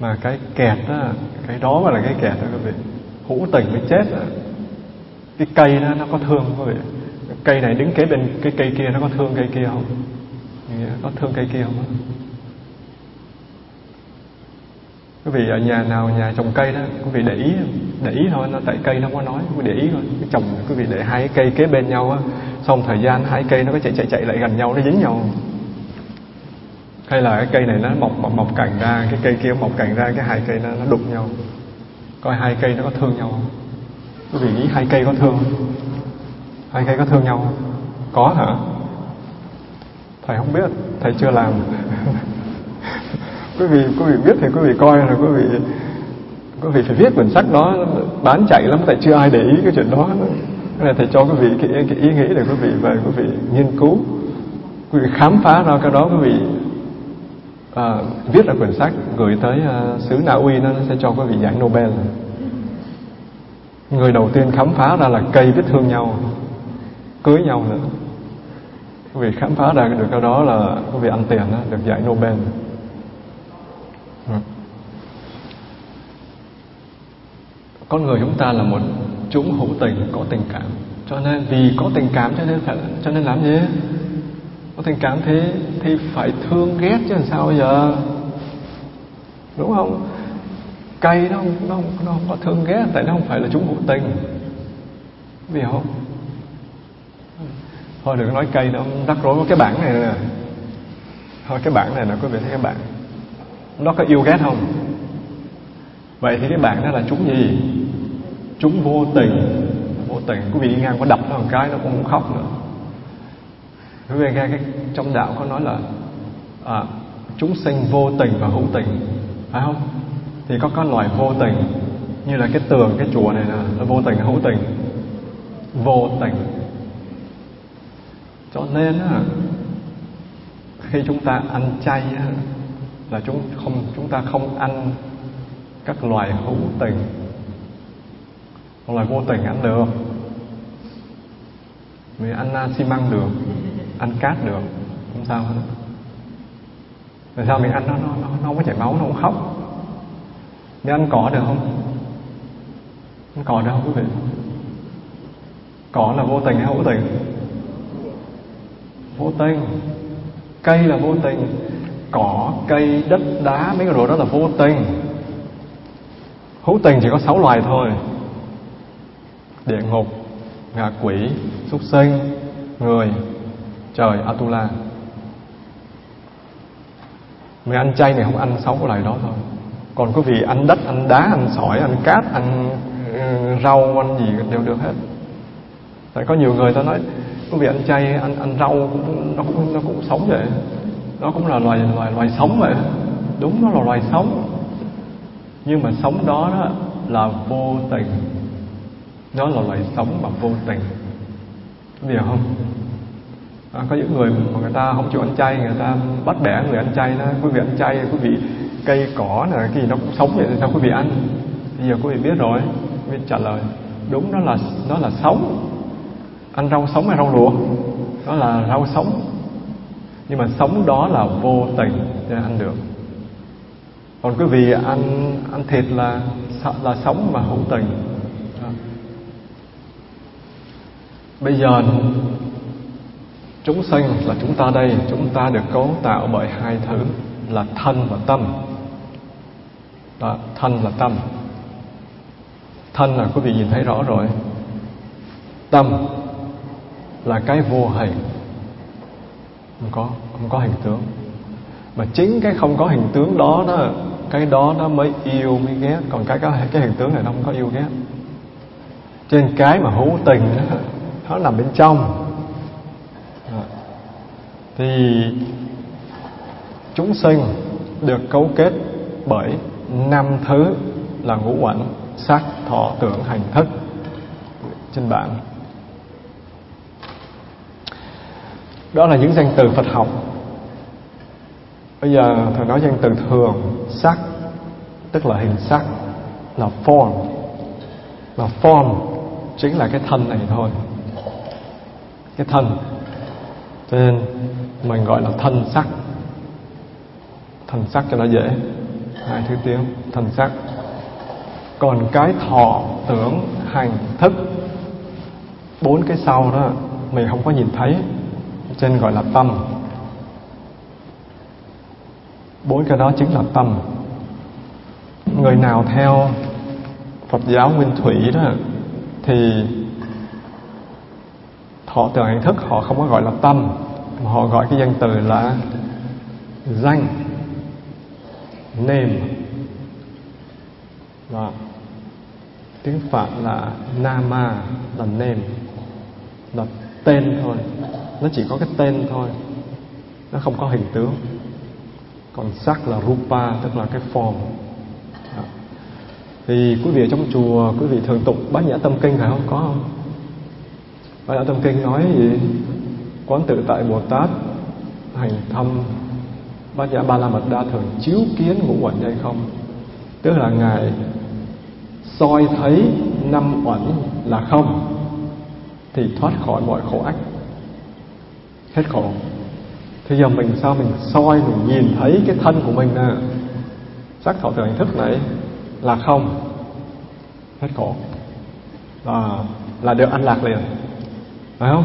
mà cái kẹt đó cái đó mà là cái kẹt đó các vị. Hữu tình mới chết đó. cái cây đó, nó có thương các vị? Cây này đứng kế bên cái cây kia, nó có thương cây kia không? Có thương cây kia không quý vị, ở nhà nào, nhà trồng cây đó, quý vị để ý để ý thôi, nó tại cây nó không có nói, quý vị để ý thôi. Cái trồng quý vị để hai cái cây kế bên nhau á, xong thời gian hai cây nó có chạy chạy chạy lại gần nhau, nó dính nhau hay là cái cây này nó mọc mọc, mọc cành ra cái cây kia mọc cành ra cái hai cây nó nó đụng nhau. Coi hai cây nó có thương nhau không? Quý vị nghĩ hai cây có thương không? Hai cây có thương nhau không? Có hả? Thầy không biết thầy chưa làm. Quý vị quý vị biết thì quý vị coi là quý vị quý vị phải viết quyển sách đó bán chạy lắm tại chưa ai để ý cái chuyện đó. Thế là thầy cho quý vị cái, cái ý nghĩ để quý vị về quý vị nghiên cứu quý vị khám phá ra cái đó quý vị à, viết ra quyển sách gửi tới à, xứ Na Uy nó sẽ cho quý vị giải Nobel. Người đầu tiên khám phá ra là cây biết thương nhau cưới nhau nữa. Quý vị khám phá ra được cái đó là quý vị ăn tiền đó, được giải Nobel. Con người chúng ta là một chúng hữu tình có tình cảm cho nên vì có tình cảm cho nên phải cho nên làm gì có tình cảm thế thì phải thương ghét chứ làm sao bây giờ? Đúng không? Cây nó không nó không, nó không có thương ghét tại nó không phải là chúng hữu tình. Vì không? Thôi đừng nói cây nó rắc rối cái bảng này nè. Thôi cái bảng này là quý vị thấy cái bảng. Nó có yêu ghét không? Vậy thì cái bảng đó là chúng gì? Chúng vô tình. Vô tình quý vị đi ngang có đập nó một cái nó cũng khóc nữa quý vị nghe cái trong đạo có nói là à, chúng sinh vô tình và hữu tình phải không? Thì có các loại vô tình như là cái tường cái chùa này là, là vô tình hữu tình. Vô tình. Cho nên á khi chúng ta ăn chay á là chúng không chúng ta không ăn các loài hữu tình. Hoặc loài vô tình ăn được. Vì ăn xi măng được ăn cát được. Không sao hết. Tại sao mình ăn nó nó nó, không có chảy máu nó không khóc? Mình ăn cỏ được không? Ăn cỏ được không quý vị? Cỏ là vô tình hay hữu tình? Vô tình. Cây là vô tình. Cỏ cây đất đá mấy cái đồ đó là vô tình. Hữu tình chỉ có sáu loài thôi. Địa ngục ngạ quỷ súc sinh người trời atula. Mình ăn chay này không ăn sáu cái loài đó thôi. Còn quý vị ăn đất ăn đá ăn sỏi ăn cát ăn ừ, rau ăn gì đều được hết. Tại có nhiều người ta nói quý vị ăn chay ăn ăn rau cũng nó cũng nó cũng sống vậy. Nó cũng là loài loài loài sống vậy. Đúng nó là loài sống. Nhưng mà sống đó, đó là vô tình. Nó là loài sống mà vô tình. Có hiểu không? À, có những người mà người ta không chịu ăn chay người ta bắt bẻ người ăn chay đó quý vị ăn chay quý vị cây cỏ là cái gì nó cũng sống vậy sao quý vị ăn? Bây giờ quý vị biết rồi quý vị trả lời đúng đó là nó là sống. Ăn rau sống hay rau luộc đó là rau sống. Nhưng mà sống đó là vô tình để ăn được. Còn quý vị ăn ăn thịt là là sống mà hữu tình. À. Bây giờ chúng sanh là chúng ta đây chúng ta được cấu tạo bởi hai thứ là thân và tâm. Đó, thân là tâm. Thân là quý vị nhìn thấy rõ rồi. Tâm là cái vô hình. Không có không có hình tướng. Mà chính cái không có hình tướng đó đó cái đó nó mới yêu mới ghét. Còn cái cái cái hình tướng này nó không có yêu ghét. Trên cái mà hữu tình đó, nó nằm bên trong thì chúng sinh được cấu kết bởi năm thứ là ngũ uẩn sắc thọ, tưởng, hành, thức. Trên bảng. Đó là những danh từ Phật học. Bây giờ thầy nói danh từ thường, sắc, tức là hình sắc, là form. Là form chính là cái thân này thôi. Cái thân cho nên mình gọi là thân sắc. Thân sắc cho nó dễ. Hai thứ tiếng. Thân sắc. Còn cái thọ tưởng hành thức, bốn cái sau đó mình không có nhìn thấy, trên gọi là tâm. Bốn cái đó chính là tâm. Người nào theo Phật giáo Nguyên Thủy đó, thì thọ tưởng hành thức họ không có gọi là tâm, mà họ gọi cái danh từ là danh, name. Và tiếng phạn là nama, là name. Là tên thôi. Nó chỉ có cái tên thôi. Nó không có hình tướng. Còn sắc là rupa, tức là cái form. Đó. thì quý vị ở trong chùa, quý vị thường tụng bát nhã tâm kinh phải không? Có không? Và ở tâm kinh nói gì? Quán tự tại bồ tát, hành thâm bát nhã ba la mật đa thường chiếu kiến ngũ uẩn hay không? Tức là ngài soi thấy năm uẩn là không, thì thoát khỏi mọi khổ ách. Hết khổ. Thế giờ mình sao mình soi, mình nhìn thấy cái thân của mình nè? Sắc thọ tưởng thức này là không. Hết khổ. Là là được an lạc liền phải không?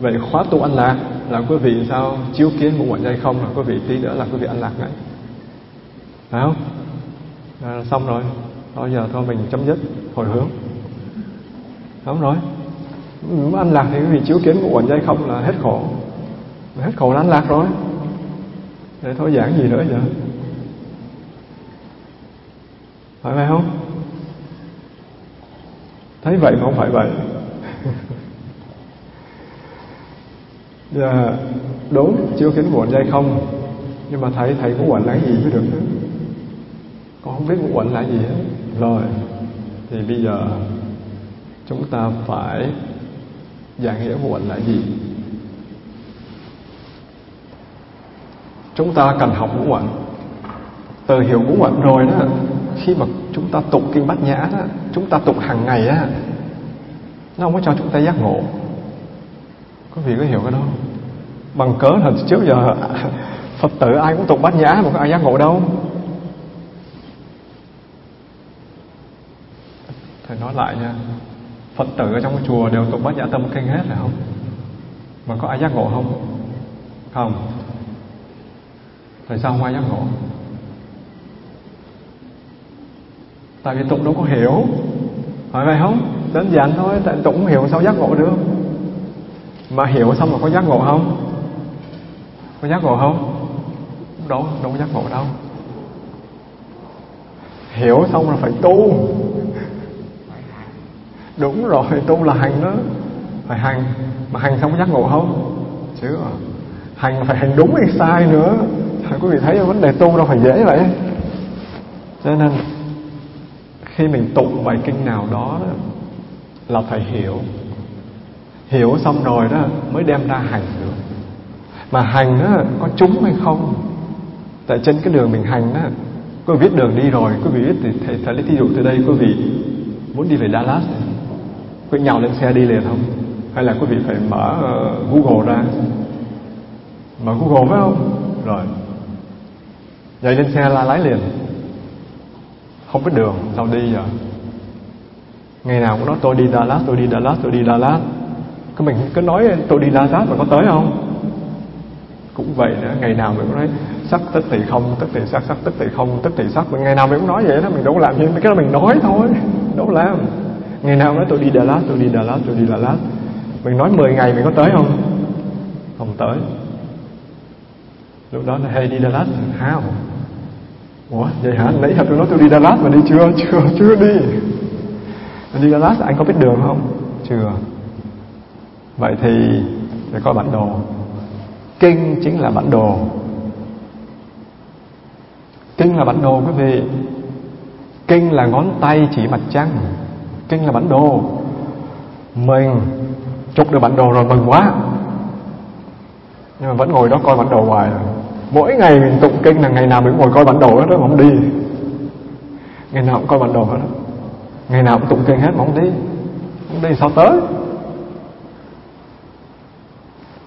Vậy khóa tu an lạc là quý vị sao chiếu kiến ngũ uẩn hay không? Là quý vị tí nữa là quý vị an lạc ngay phải không? À, xong rồi. Thôi giờ thôi mình chấm dứt hồi hướng. Đúng rồi. An lạc thì quý vị chiếu kiến ngũ uẩn hay không là hết khổ. Hết khổ là an lạc rồi. Để thôi giảng gì nữa vậy, phải phải không? Thấy vậy mà không phải vậy. dạ đúng, chưa kính muộn dây không? Nhưng mà thầy thầy cũng quạnh là gì mới được chứ. Con không biết ngũ quạnh là gì hết. Rồi, thì bây giờ chúng ta phải giảng nghĩa ngũ uẩn là gì? Chúng ta cần học ngũ uẩn từ hiểu ngũ uẩn rồi đó. Khi mà chúng ta tụng kinh bát nhã đó, chúng ta tụng hàng ngày á, nó không có cho chúng ta giác ngộ có vị có hiểu cái đó bằng cớ là trước giờ phật tử ai cũng tụng bát nhã, mà có ai giác ngộ đâu. Thầy nói lại nha. Phật tử ở trong cái chùa đều tụng bát nhã tâm kinh hết phải không? Mà có ai giác ngộ không? Không. Tại sao không ai giác ngộ? Tại vì tụng đâu có hiểu. Phải vậy không? Đơn giản thôi, tại tụng không hiểu sao giác ngộ được? Mà hiểu xong rồi có giác ngộ không? Có giác ngộ không? Đâu đâu có giác ngộ đâu. Hiểu xong là phải tu. Đúng rồi tu là hành đó. Phải hành. Mà hành xong có giác ngộ không? Chứ hành phải hành đúng hay sai nữa. Quý vị thấy vấn đề tu đâu phải dễ vậy. Cho nên khi mình tụng bài kinh nào đó, đó là phải hiểu hiểu xong rồi đó mới đem ra hành được. Mà hành đó có trúng hay không? Tại trên cái đường mình hành đó quý vị biết đường đi rồi quý vị biết thì thầy, thầy lấy thí dụ từ đây quý vị muốn đi về Dallas quý nhào lên xe đi liền không? Hay là quý vị phải mở uh, Google ra? Mở Google phải không? Rồi nhảy lên xe la lái liền. Không biết đường sao đi giờ? Ngày nào cũng nói tôi đi Dallas tôi đi Dallas tôi đi Dallas cái mình cứ nói tôi đi Dallas mà có tới không? Cũng vậy nữa, ngày nào mình cũng nói, sắc tức thì không, tức thì sắc sắc tức thì không, tức thì sắc. Mình ngày nào mình cũng nói vậy đó, mình đâu có làm gì cái đó mình nói thôi, đâu làm. Ngày nào nói tôi đi Dallas tôi đi Dallas tôi đi Dallas mình nói 10 ngày mình có tới không? Không tới. Lúc đó là hay đi Dallas hao. Ủa, vậy hả? Nãy giờ tôi nói tôi đi Dallas mà đi chưa? Chưa chưa đi. Đi Dallas anh có biết đường không? Chưa vậy thì phải coi bản đồ. Kinh chính là bản đồ. Kinh là bản đồ, quý vị. Kinh là ngón tay chỉ mặt trăng. Kinh là bản đồ. Mình chụp được bản đồ rồi, mừng quá. Nhưng mà vẫn ngồi đó coi bản đồ hoài mỗi ngày mình tụng kinh là ngày nào mình ngồi coi bản đồ hết đó mà không đi. Ngày nào cũng coi bản đồ hết đó. Ngày nào cũng tụng kinh hết, mà không đi. Không đi, sao tới?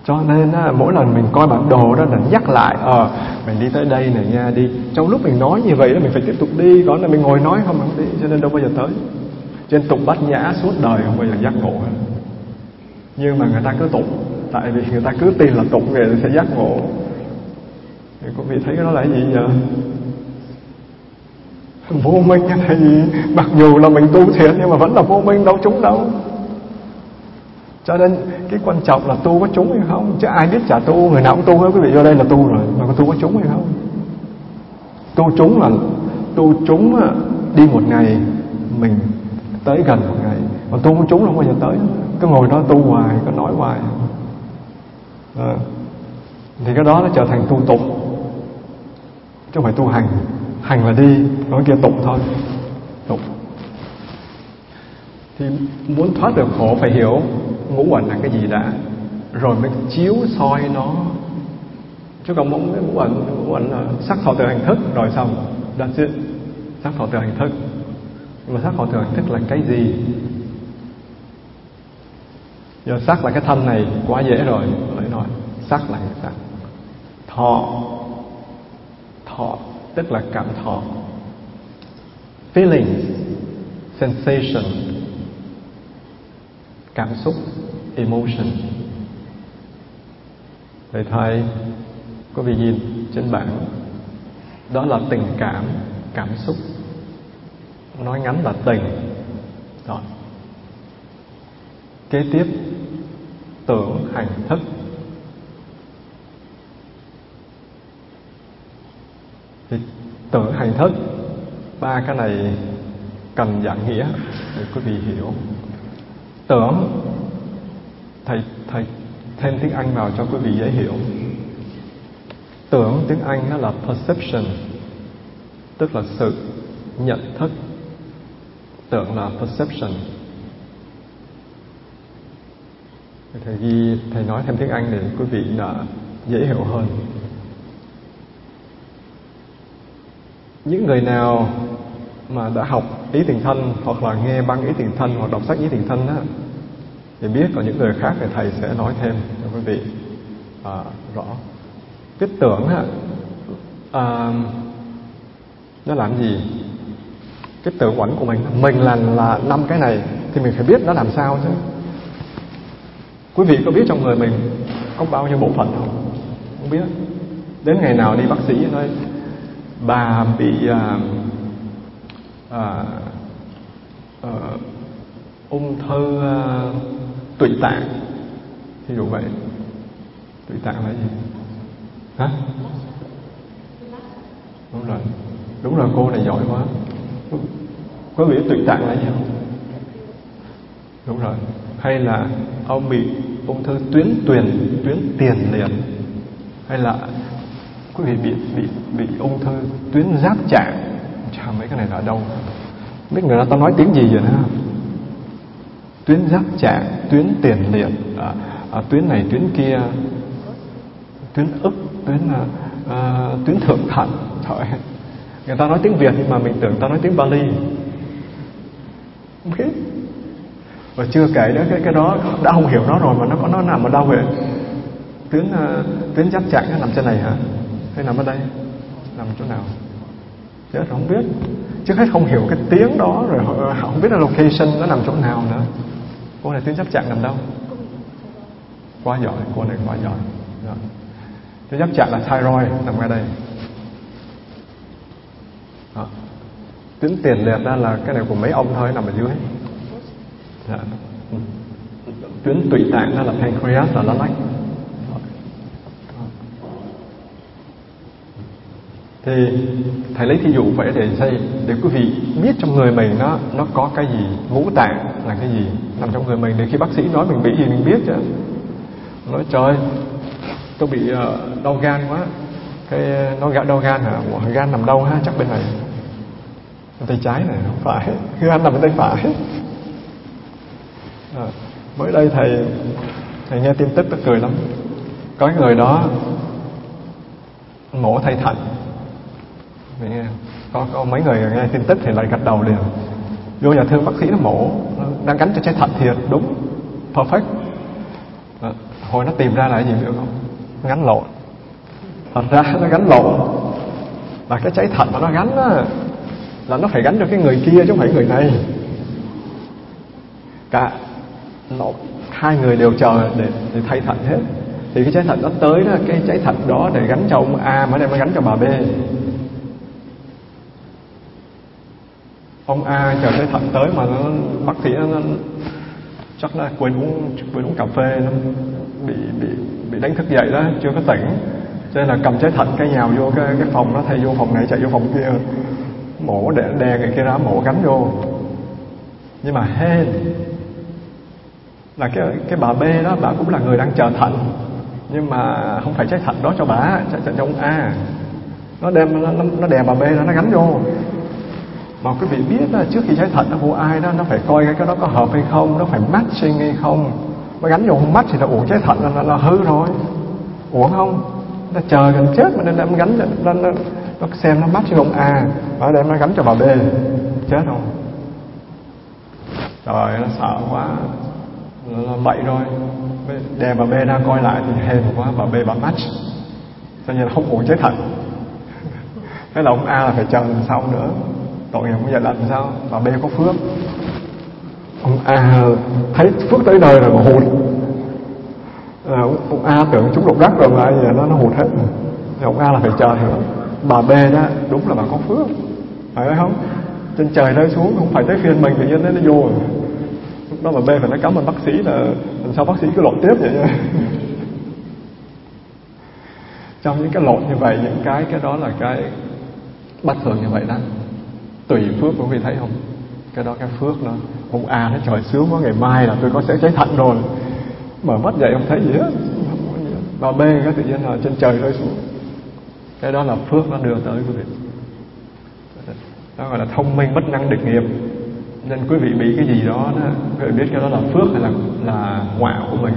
Cho nên á, mỗi lần mình coi bản đồ đó là nhắc lại ờ à, mình đi tới đây này nha đi. Trong lúc mình nói như vậy đó mình phải tiếp tục đi. Còn là mình ngồi nói không không đi cho nên đâu bao giờ tới. Cho nên tụng bát nhã suốt đời không bao giờ giác ngộ hết. Nhưng mà người ta cứ tụng tại vì người ta cứ tin là tụng người sẽ giác ngộ. Thì quý vị thấy cái đó là cái gì vậy? Vô minh là gì? Mặc dù là mình tu thiện nhưng mà vẫn là vô minh đâu chúng đâu cho nên cái quan trọng là tu có chúng hay không? Chứ ai biết trả tu, người nào cũng tu hết, quý vị vô đây là tu rồi, mà có tu có chúng hay không? Tu chúng là, tu chúng à, đi một ngày, mình tới gần một ngày. Mà tu có chúng là không bao giờ tới. Cứ ngồi đó tu hoài cứ nói hoài. À. thì cái đó nó trở thành tu tục chứ không phải tu hành. Hành là đi, nói kia tục thôi. Tục thì muốn thoát được khổ phải hiểu ngũ uẩn là cái gì đã, rồi mới chiếu soi nó. Chứ còn muốn cái ngũ uẩn ngũ uẩn là sắc thọ từ hành thức, rồi xong that's it sắc thọ từ hành thức. Nhưng mà sắc thọ từ hành thức là cái gì? Giờ sắc là cái thân này, quá dễ rồi lấy nói, sắc là cái sắc. Thọ. Thọ, tức là cảm thọ. Feelings sensation cảm xúc, emotion. Để thầy có vị nhìn trên bảng? Đó là tình cảm cảm xúc. Nói ngắn là tình. Đó. kế tiếp, tưởng hành thức. Thì tưởng hành thức, ba cái này cần giảng nghĩa để quý vị hiểu tưởng. Thầy thầy thêm tiếng Anh vào cho quý vị dễ hiểu. Tưởng tiếng Anh nó là perception, tức là sự nhận thức. Tưởng là perception. Thầy ghi, thầy nói thêm tiếng Anh để quý vị đã dễ hiểu hơn. Những người nào mà đã học ý tiền thân hoặc là nghe băng ý tiền thân hoặc đọc sách ý tiền thân đó thì biết còn những người khác thì thầy sẽ nói thêm cho quý vị. À, rõ. Cái tưởng á à, nó làm gì? Cái tưởng quẩn của mình mình là là năm cái này thì mình phải biết nó làm sao chứ. Quý vị có biết trong người mình có bao nhiêu bộ phận không? Không biết. Đến ngày nào đi bác sĩ nói bà bị à, à, à, ung thư à, tụy tạng. Ví dụ vậy. Tụy tạng là gì? Hả? Đúng rồi. Đúng rồi, cô này giỏi quá. Có nghĩa tụy tạng là gì không? Đúng rồi. Hay là ông bị ung thư tuyến tuyền, tuyến tiền liệt hay là quý vị bị bị bị ung thư tuyến giáp trạng chả mấy cái này là đâu biết người ta nói tiếng gì vậy nữa tuyến giáp trạng tuyến tiền liệt à, à, tuyến này tuyến kia tuyến ức tuyến à, à tuyến thượng thận. Thôi, người ta nói tiếng việt nhưng mà mình tưởng ta nói tiếng bali. Không biết. Và chưa kể đó cái cái đó đã không hiểu nó rồi mà nó có nó nằm ở đâu vậy? Tuyến uh, tuyến giáp trạng nó nằm trên này hả? Hay nằm ở đây? Nằm chỗ nào? Chết không biết. Trước hết không hiểu cái tiếng đó rồi không biết là location nó nằm chỗ nào nữa cô này tuyến giáp trạng nằm đâu. Quá giỏi cô này quá giỏi. Rồi. tuyến giáp trạng là thyroid nằm ngay đây. Đó. tuyến tiền liệt ra là cái này của mấy ông thôi nằm ở dưới. Dạ. tuyến tụy tạng đó là pancreas là lá lách thì thầy lấy thí dụ vậy để xây để quý vị biết trong người mình nó nó có cái gì ngũ tạng là cái gì nằm trong người mình. Để khi bác sĩ nói mình bị gì mình biết chứ. Nói trời tôi bị ờ, đau gan quá. Cái ờ, nó gã đau gan hả? Ủa, gan nằm đâu ha? Chắc bên này. Bên tay trái này không phải. Gan nằm bên tay phải. À, mới đây thầy thầy nghe tin tức tôi cười lắm. Có người đó mổ thay thận vì có, có mấy người nghe tin tức thì lại gật đầu liền. Vô nhà thương bác sĩ nó mổ đang gắn cho trái thận thiệt đúng perfect. Đó. hồi nó tìm ra là gì biết không? Gắn lộn. Thật ra nó gắn lộn. Là cái trái thận mà nó gắn đó, là nó phải gắn cho cái người kia chứ không phải người này. Cả lộn hai người đều chờ để, để thay thận hết. Thì cái trái thận nó tới đó cái trái thận đó để gắn cho ông A mà đây mới gắn cho bà B. ông A chờ cái thận tới mà nó bác sĩ nó, nó chắc là quên uống quên uống cà phê nó bị bị bị đánh thức dậy đó chưa có tỉnh. Cho nên là cầm trái thận cái nhào vô cái cái phòng nó thay vô phòng này chạy vô phòng kia mổ để đè người kia ra mổ gắn vô. Nhưng mà hên là cái cái bà B đó bà cũng là người đang chờ thận nhưng mà không phải trái thận đó cho bà chạy cho ông A. Nó đem nó, nó đè bà B ra nó gắn vô mà quý vị biết là trước khi trái thận nó của ai đó nó phải coi cái đó có hợp hay không nó phải matching hay không. Mà gánh vô không match thì nó uổng trái thận là, là, là hư rồi. Uổng không? Nó chờ gần chết mà nên đem gánh nó, nó, nó xem nó match với ông A và đem nó gánh cho bà B. Chết không trời nó sợ quá. Nó bậy rồi. Đè bà B ra coi lại thì hèn quá bà B bà match. Cho nên là không uổng trái thận thế là ông A là phải chờ lần sau nữa tội nghiệp bây giờ làm sao? Bà B có phước. Ông A thấy phước tới đời rồi mà hụt. À, ông A tưởng chúng lục đắc rồi mà giờ nó nó hụt hết. Thì ông A là phải chờ nữa bà B đó đúng là bà có phước. Phải không? Trên trời rơi xuống không phải tới phiên mình tự nhiên nó vô rồi lúc đó bà B phải nói cảm ơn bác sĩ là làm sao bác sĩ cứ lột tiếp vậy nha trong những cái lột như vậy những cái cái đó là cái bất thường như vậy đó tùy phước quý vị thấy không? Cái đó cái phước đó. Ông A nó trời sướng quá ngày mai là tôi có sẽ cháy thận rồi. Mở mắt dậy không thấy gì hết? Bà B cái tự nhiên là trên trời rơi xuống. Cái đó là phước nó đưa tới quý vị. Đó gọi là thông minh bất năng địch nghiệp. Nên quý vị bị cái gì đó, đó quý vị biết cái đó là phước hay là là họa của mình.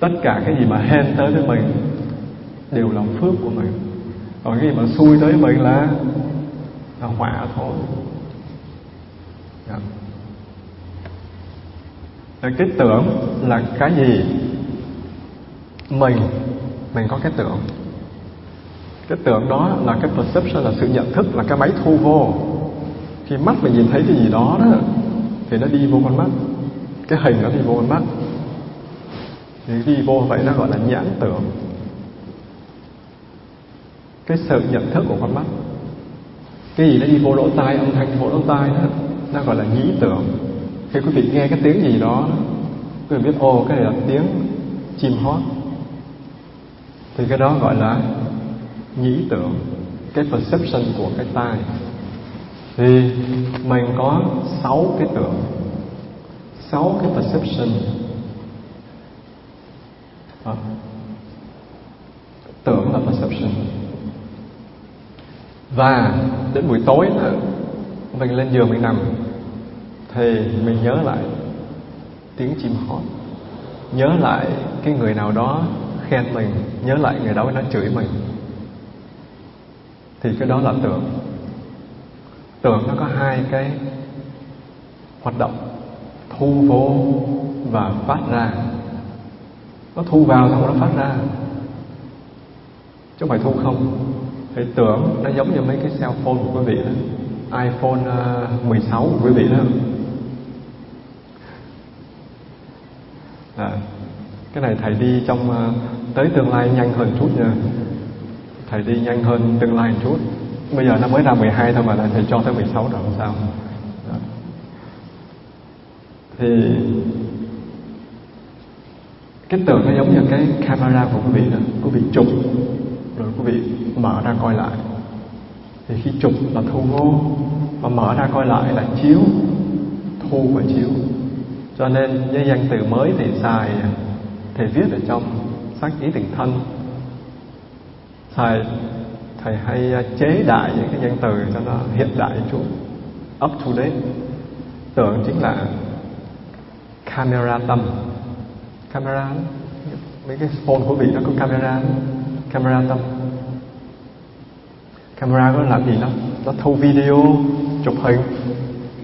Tất cả cái gì mà hên tới với mình đều là phước của mình. Còn cái gì mà xui tới mình là là họa thôi. Yeah. Cái tưởng là cái gì? Mình mình có cái tưởng. Cái tưởng đó là cái perception, là sự nhận thức, là cái máy thu vô. Khi mắt mình nhìn thấy cái gì đó đó, thì nó đi vô con mắt. Cái hình nó đi vô con mắt. Thì đi vô vậy nó gọi là nhãn tưởng. Cái sự nhận thức của con mắt cái gì nó đi vô lỗ tai âm thanh vô lỗ tai đó nó gọi là nhĩ tưởng khi quý vị nghe cái tiếng gì đó quý vị biết ô cái này là tiếng chim hót. Thì cái đó gọi là nhĩ tưởng cái perception của cái tai. Thì mình có sáu cái tưởng sáu cái perception. Ờ, à, tưởng là perception và đến buổi tối là mình lên giường mình nằm. Thì mình nhớ lại tiếng chim hót. Nhớ lại cái người nào đó khen mình. Nhớ lại người đó nó chửi mình. Thì cái đó là tưởng. Tưởng nó có hai cái hoạt động thu vô và phát ra. Nó thu vào xong nó phát ra. Chứ không phải thu không thì tưởng nó giống như mấy cái cell phone của quý vị đó. iPhone ờ, 16 của quý vị đó. À, cái này thầy đi trong ờ, tới tương lai nhanh hơn chút nha. Thầy đi nhanh hơn tương lai một chút. Bây giờ nó mới ra 12 thôi mà thầy cho tới 16 rồi không sao. Đó. thì cái tưởng nó giống như cái camera của quý vị đó. Quý vị chụp rồi quý vị mở ra coi lại. Thì khi chụp là thu vô và mở ra coi lại là chiếu, thu và chiếu. Cho nên cái danh từ mới thì xài, thầy viết ở trong sách ý tình thân. Thầy thầy hay à, chế đại những cái danh từ cho nó hiện đại chút, up to date. Tưởng chính là camera tâm. Camera, mấy cái phone của vị nó có camera camera tâm. Camera có làm gì nó nó thu video, chụp hình.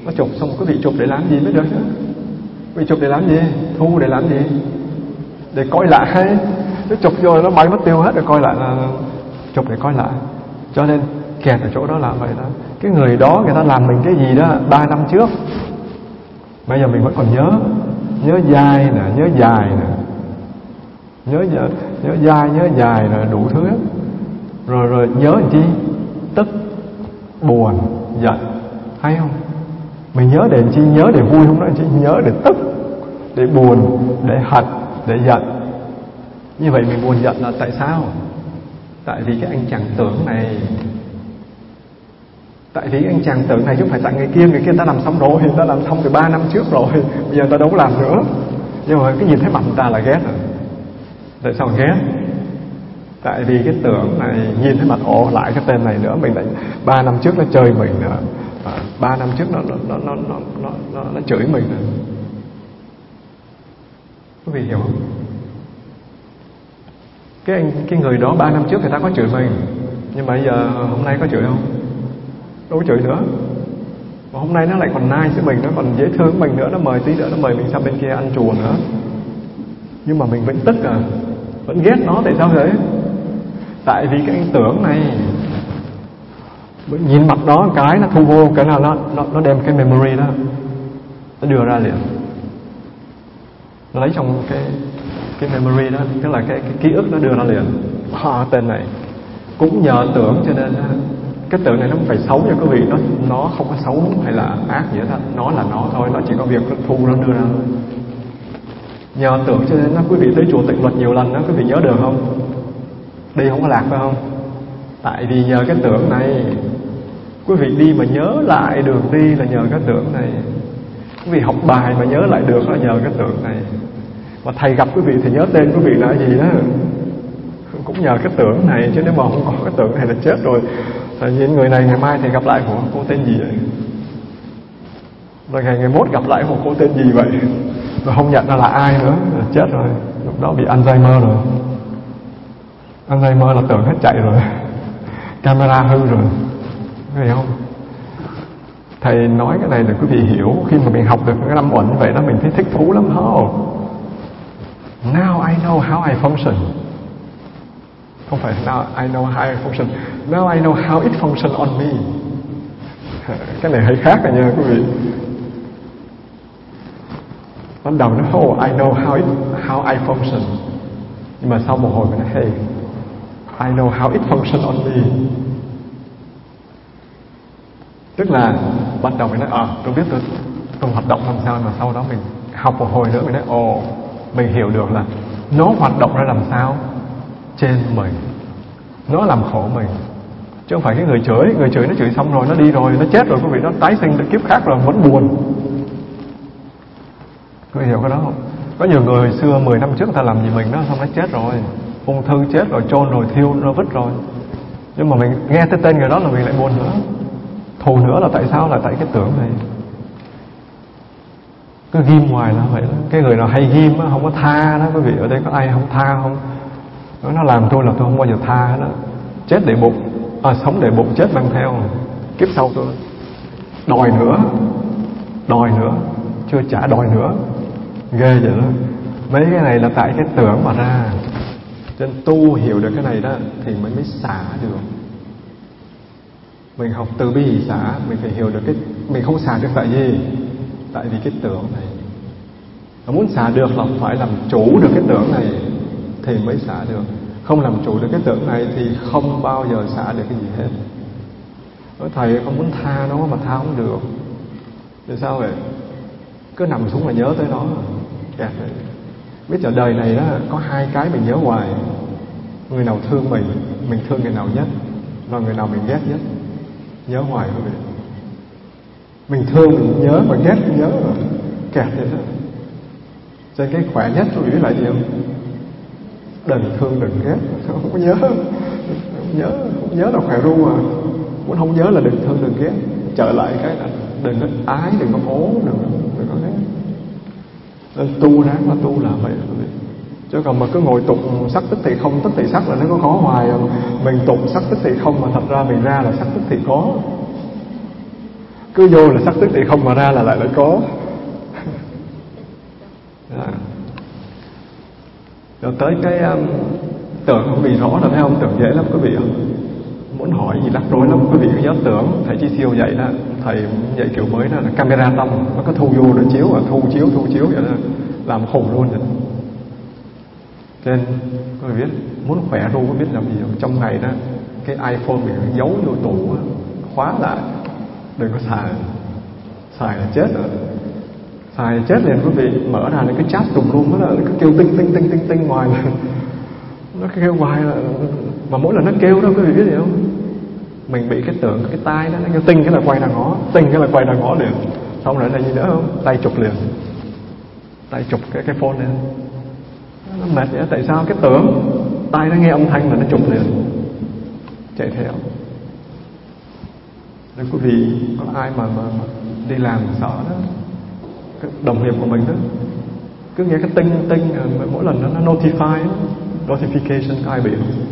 Nó chụp xong quý vị chụp để làm gì mới được chứ? Quý vị chụp để làm gì? Thu để làm gì? Để coi lại. Nó chụp vô nó bay mất tiêu hết rồi, coi lại là chụp để coi lại. Cho nên kẹt ở chỗ đó là vậy đó. Cái người đó người ta làm mình cái gì đó ba năm trước. Bây giờ mình vẫn còn nhớ. Nhớ dai nè, nhớ dài nè nhớ nhớ dai, nhớ dài là đủ thứ rồi rồi, nhớ làm chi? Tức, buồn, giận. Hay không? Mình nhớ để chi? Nhớ để vui không nói chỉ nhớ để tức, để buồn, để hận, để giận. Như vậy mình buồn giận là tại sao? Tại vì cái anh chàng tưởng này, tại vì anh chàng tưởng này chứ không phải tại người kia. Người kia ta làm xong rồi, ta làm xong từ ba năm trước rồi, bây giờ ta đâu có làm nữa. Nhưng mà cái nhìn thấy mặt người ta là ghét rồi tại sao ghét? Tại vì cái tưởng này nhìn thấy mặt ồ lại cái tên này nữa mình lại ba năm trước nó chơi mình nữa. À, ba năm trước nó nó nó nó nó nó, nó, nó chửi mình nữa. Quý vị hiểu không? Cái anh cái người đó ba năm trước người ta có chửi mình nhưng mà bây giờ hôm nay có chửi không? Đâu có chửi nữa. Mà hôm nay nó lại còn nice với mình nó còn dễ thương mình nữa nó mời tí nữa nó mời mình sang bên kia ăn chùa nữa. Nhưng mà mình vẫn tức à vẫn ghét nó tại sao thế tại vì cái anh tưởng này nhìn mặt đó cái nó thu vô cái nào nó nó nó đem cái memory đó nó đưa ra liền. Nó lấy trong cái cái memory đó tức là cái, cái ký ức nó đưa ra liền. À, tên này cũng nhờ tưởng cho nên cái tưởng này nó không phải xấu nha quý vị nó nó không có xấu hay là ác gì hết nó là nó thôi nó chỉ có việc nó thu nó đưa ra thôi nhờ tưởng cho nên nó quý vị tới chùa tịnh luật nhiều lần đó quý vị nhớ được không? Đi không có lạc phải không? Tại vì nhờ cái tưởng này, quý vị đi mà nhớ lại đường đi là nhờ cái tưởng này. Quý vị học bài mà nhớ lại được là nhờ cái tưởng này. Mà thầy gặp quý vị thì nhớ tên quý vị là gì đó. Cũng nhờ cái tưởng này, chứ nếu mà không có cái tưởng này là chết rồi. Tại vì người này ngày mai thì gặp lại của cô tên gì vậy? Rồi ngày ngày mốt gặp lại một cô tên gì vậy? Tôi không nhận ra là ai nữa. Là chết rồi. Lúc đó bị Alzheimer rồi. Alzheimer là tưởng hết chạy rồi. Camera hư rồi. Có hiểu không? Thầy nói cái này để quý vị hiểu. Khi mà mình học được cái năm uẩn vậy đó, mình thấy thích thú lắm thôi now I know how I function. Không phải now I know how I function. Now I know how it function on me. Cái này hơi khác rồi nha, quý vị ban đầu nó oh I know how it how I function. Nhưng mà sau một hồi mình nói hey I know how it function on me. Tức là ban đầu mình nói à tôi biết tôi tôi hoạt động làm sao mà sau đó mình học một hồi nữa mình nói ồ oh, mình hiểu được là nó hoạt động ra làm sao trên mình nó làm khổ mình. Chứ không phải cái người chửi người chửi nó chửi xong rồi nó đi rồi nó chết rồi quý vị nó tái sinh được kiếp khác rồi vẫn buồn có hiểu cái đó không? Có nhiều người hồi xưa 10 năm trước ta làm gì mình đó xong nó chết rồi. Ung thư chết rồi chôn rồi thiêu nó vứt rồi. Nhưng mà mình nghe tới tên người đó là mình lại buồn nữa. Thù nữa là tại sao? Là tại cái tưởng này. Cứ ghim ngoài là vậy đó. Cái người nào hay ghim á không có tha đó quý vị. Ở đây có ai không tha không? Nó làm tôi là tôi không bao giờ tha đó chết để bụng. À, sống để bụng chết mang theo. Kiếp sau tôi đòi nữa. Đòi nữa. Chưa trả đòi nữa ghê vậy đó mấy cái này là tại cái tưởng mà ra. Cho nên tu hiểu được cái này đó thì mới mới xả được. Mình học từ bi xả, mình phải hiểu được cái, mình không xả được tại gì? Tại vì cái tưởng này. Mà muốn xả được là phải làm chủ được cái tưởng này thì mới xả được. Không làm chủ được cái tưởng này thì không bao giờ xả được cái gì hết. Nói thầy con muốn tha nó mà tha không được. Thì sao vậy? Cứ nằm xuống là nhớ tới nó kẹt biết ở đời này đó có hai cái mình nhớ hoài. Người nào thương mình mình thương người nào nhất, và người nào mình ghét nhất. Nhớ hoài quý vị mình thương, mình nhớ mà ghét, mình nhớ mà kẹt thế đó cho cái khỏe nhất quý vị là gì không? Đừng thương, đừng ghét. Không có nhớ. Không nhớ không nhớ là khỏe ru mà. Muốn không nhớ là đừng thương, đừng ghét. Trở lại cái là đừng có ái, đừng có ố đừng đừng có ghét nên tu ráng là tu là vậy chứ còn mà cứ ngồi tục sắc tức thì không tức thì sắc là nó có khó hoài à. mình tục sắc tức thì không mà thật ra mình ra là sắc tức thì có. Cứ vô là sắc tức thì không mà ra là lại lại có. Dạ. Rồi tới cái um, tưởng không bị rõ là thấy không tưởng dễ lắm quý vị muốn hỏi gì lắc rối lắm quý vị cứ nhớ tưởng thầy chi siêu dạy đó thầy dạy kiểu mới đó là camera tâm, nó có thu vô nó chiếu à thu, chiếu thu, chiếu vậy đó, làm khủng luôn rồi. Cho nên, có người biết, muốn khỏe ru có biết làm gì không? Trong ngày đó, cái iPhone mình giấu vô tủ khóa lại, đừng có xài. Xài là chết rồi. Xài là chết liền, quý vị, mở ra những cái chat tùm lum đó là nó cứ kêu tinh tinh tinh tinh tinh ngoài. Là nó kêu hoài là, mà mỗi lần nó kêu đó, quý vị biết gì không? Mình bị cái tượng cái tai đó nó kêu tinh cái là quay ra ngó tinh cái là quay ra ngó liền. Xong rồi là gì nữa không? Tay chụp liền. Tay chụp cái cái phone lên. Nó mệt vậy tại sao? Cái tưởng tai nó nghe âm thanh mà nó chụp liền. Chạy theo. Nên quý vị có ai mà, mà, mà đi làm sợ đó cái đồng nghiệp của mình đó cứ nghe cái tinh tinh à, mỗi lần nó, nó notify notification có ai bị không?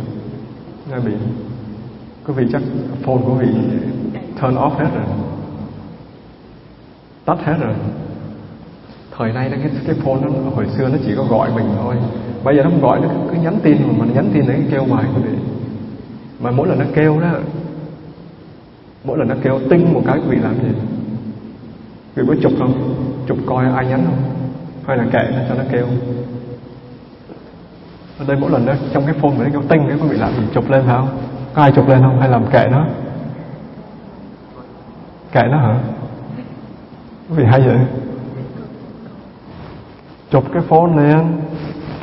Ai bị? Quý vị chắc phone của quý vị turn off hết rồi. Tắt hết rồi. Thời nay cái cái phone nó hồi xưa nó chỉ có gọi mình thôi. Bây giờ nó không gọi nó cứ nhắn tin mà mình nhắn tin đấy kêu hoài, quý vị. Mà mỗi lần nó kêu đó, mỗi lần nó kêu tinh một cái, quý vị làm gì? Quý vị có chụp không? Chụp coi ai nhắn không? Hay là kệ nó cho nó kêu? Ở đây mỗi lần đó, trong cái phone mà nó kêu tinh, cái quý vị làm gì? Chụp lên phải không? Có ai chụp lên không? Hay làm kệ nó? Kệ nó hả? Vì hay vậy? Chụp cái phone lên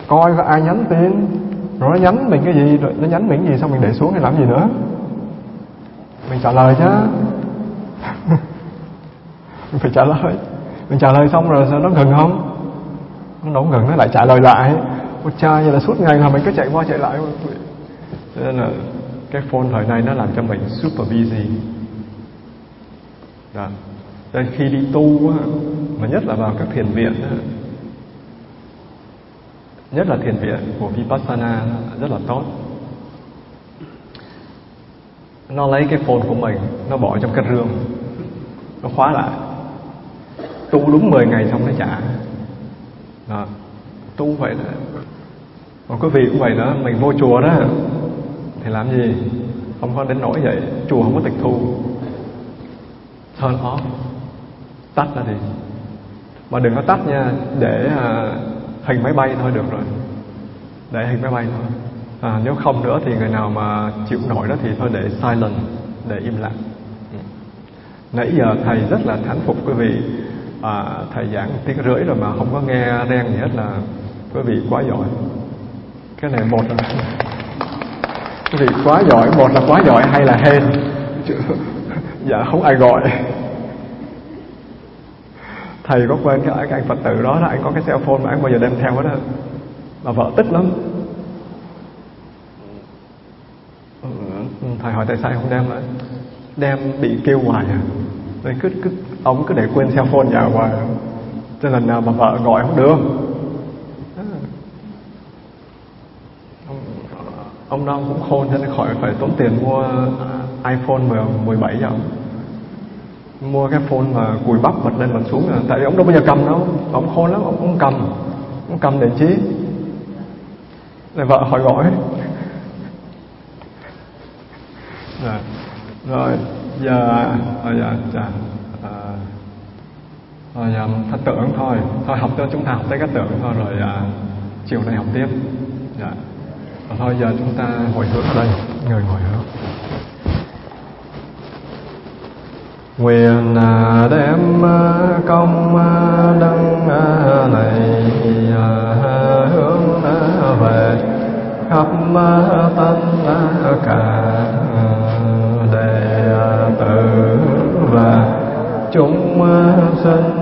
coi có ai nhắn tin. Rồi nó nhắn mình cái gì? Rồi nó nhắn mình cái gì? Xong mình để xuống hay làm gì nữa? Mình trả lời chứ. Mình phải trả lời. Mình trả lời xong rồi sao nó ngừng không? Nó đâu ngừng, nó lại trả lời lại. Ôi cha, vậy là suốt ngày là mình cứ chạy qua chạy lại. Nên là cái phone thời nay nó làm cho mình super busy. Đó. Nên khi đi tu á, mà nhất là vào các thiền viện á, nhất là thiền viện của Vipassana rất là tốt. Nó lấy cái phone của mình nó bỏ trong cái rương. Nó khóa lại. Tu đúng 10 ngày xong nó trả. Đó. tu vậy đó. Còn quý vị cũng vậy đó mình vô chùa đó thì làm gì? Không có đến nỗi vậy. Chùa không có tịch thu. Turn off tắt ra đi mà đừng có tắt nha. Để à, hình máy bay thôi được rồi. Để hình máy bay thôi. À, nếu không nữa thì người nào mà chịu nổi đó thì thôi để silent để im lặng. Nãy giờ thầy rất là thán phục quý vị. À, thầy giảng tiếng rưỡi rồi mà không có nghe reng gì hết là quý vị quá giỏi. Cái này một rồi thì quá giỏi. Một là quá giỏi hay là hên. Dạ không ai gọi. Thầy có quên cái, anh phật tử đó là anh có cái cell phone mà anh bao giờ đem theo hết á. Mà vợ tức lắm. Thầy hỏi tại sao không đem lại? Đem bị kêu hoài à. Nên cứ cứ ông cứ để quên cell phone nhà hoài. Cho lần nào mà vợ gọi không được. Ông đó cũng khôn cho nên khỏi phải tốn tiền mua à, iPhone 17 cho ông mua cái phone mà cùi bắp bật lên bật xuống rồi. tại vì ông đâu bao giờ cầm đâu. Ông khôn lắm ông không cầm ông cầm để chi rồi vợ hỏi gọi. Rồi rồi giờ rồi giờ chà rồi giờ à, thật tưởng thôi. Thôi học cho chúng ta học tới các tưởng thôi rồi à, chiều nay học tiếp. Dạ. Ờ, thôi giờ chúng ta hồi hướng ở đây, người ngồi hướng. Quyền đem công đăng này hướng về khắp à, tất à, cả à, đệ tử và chúng sinh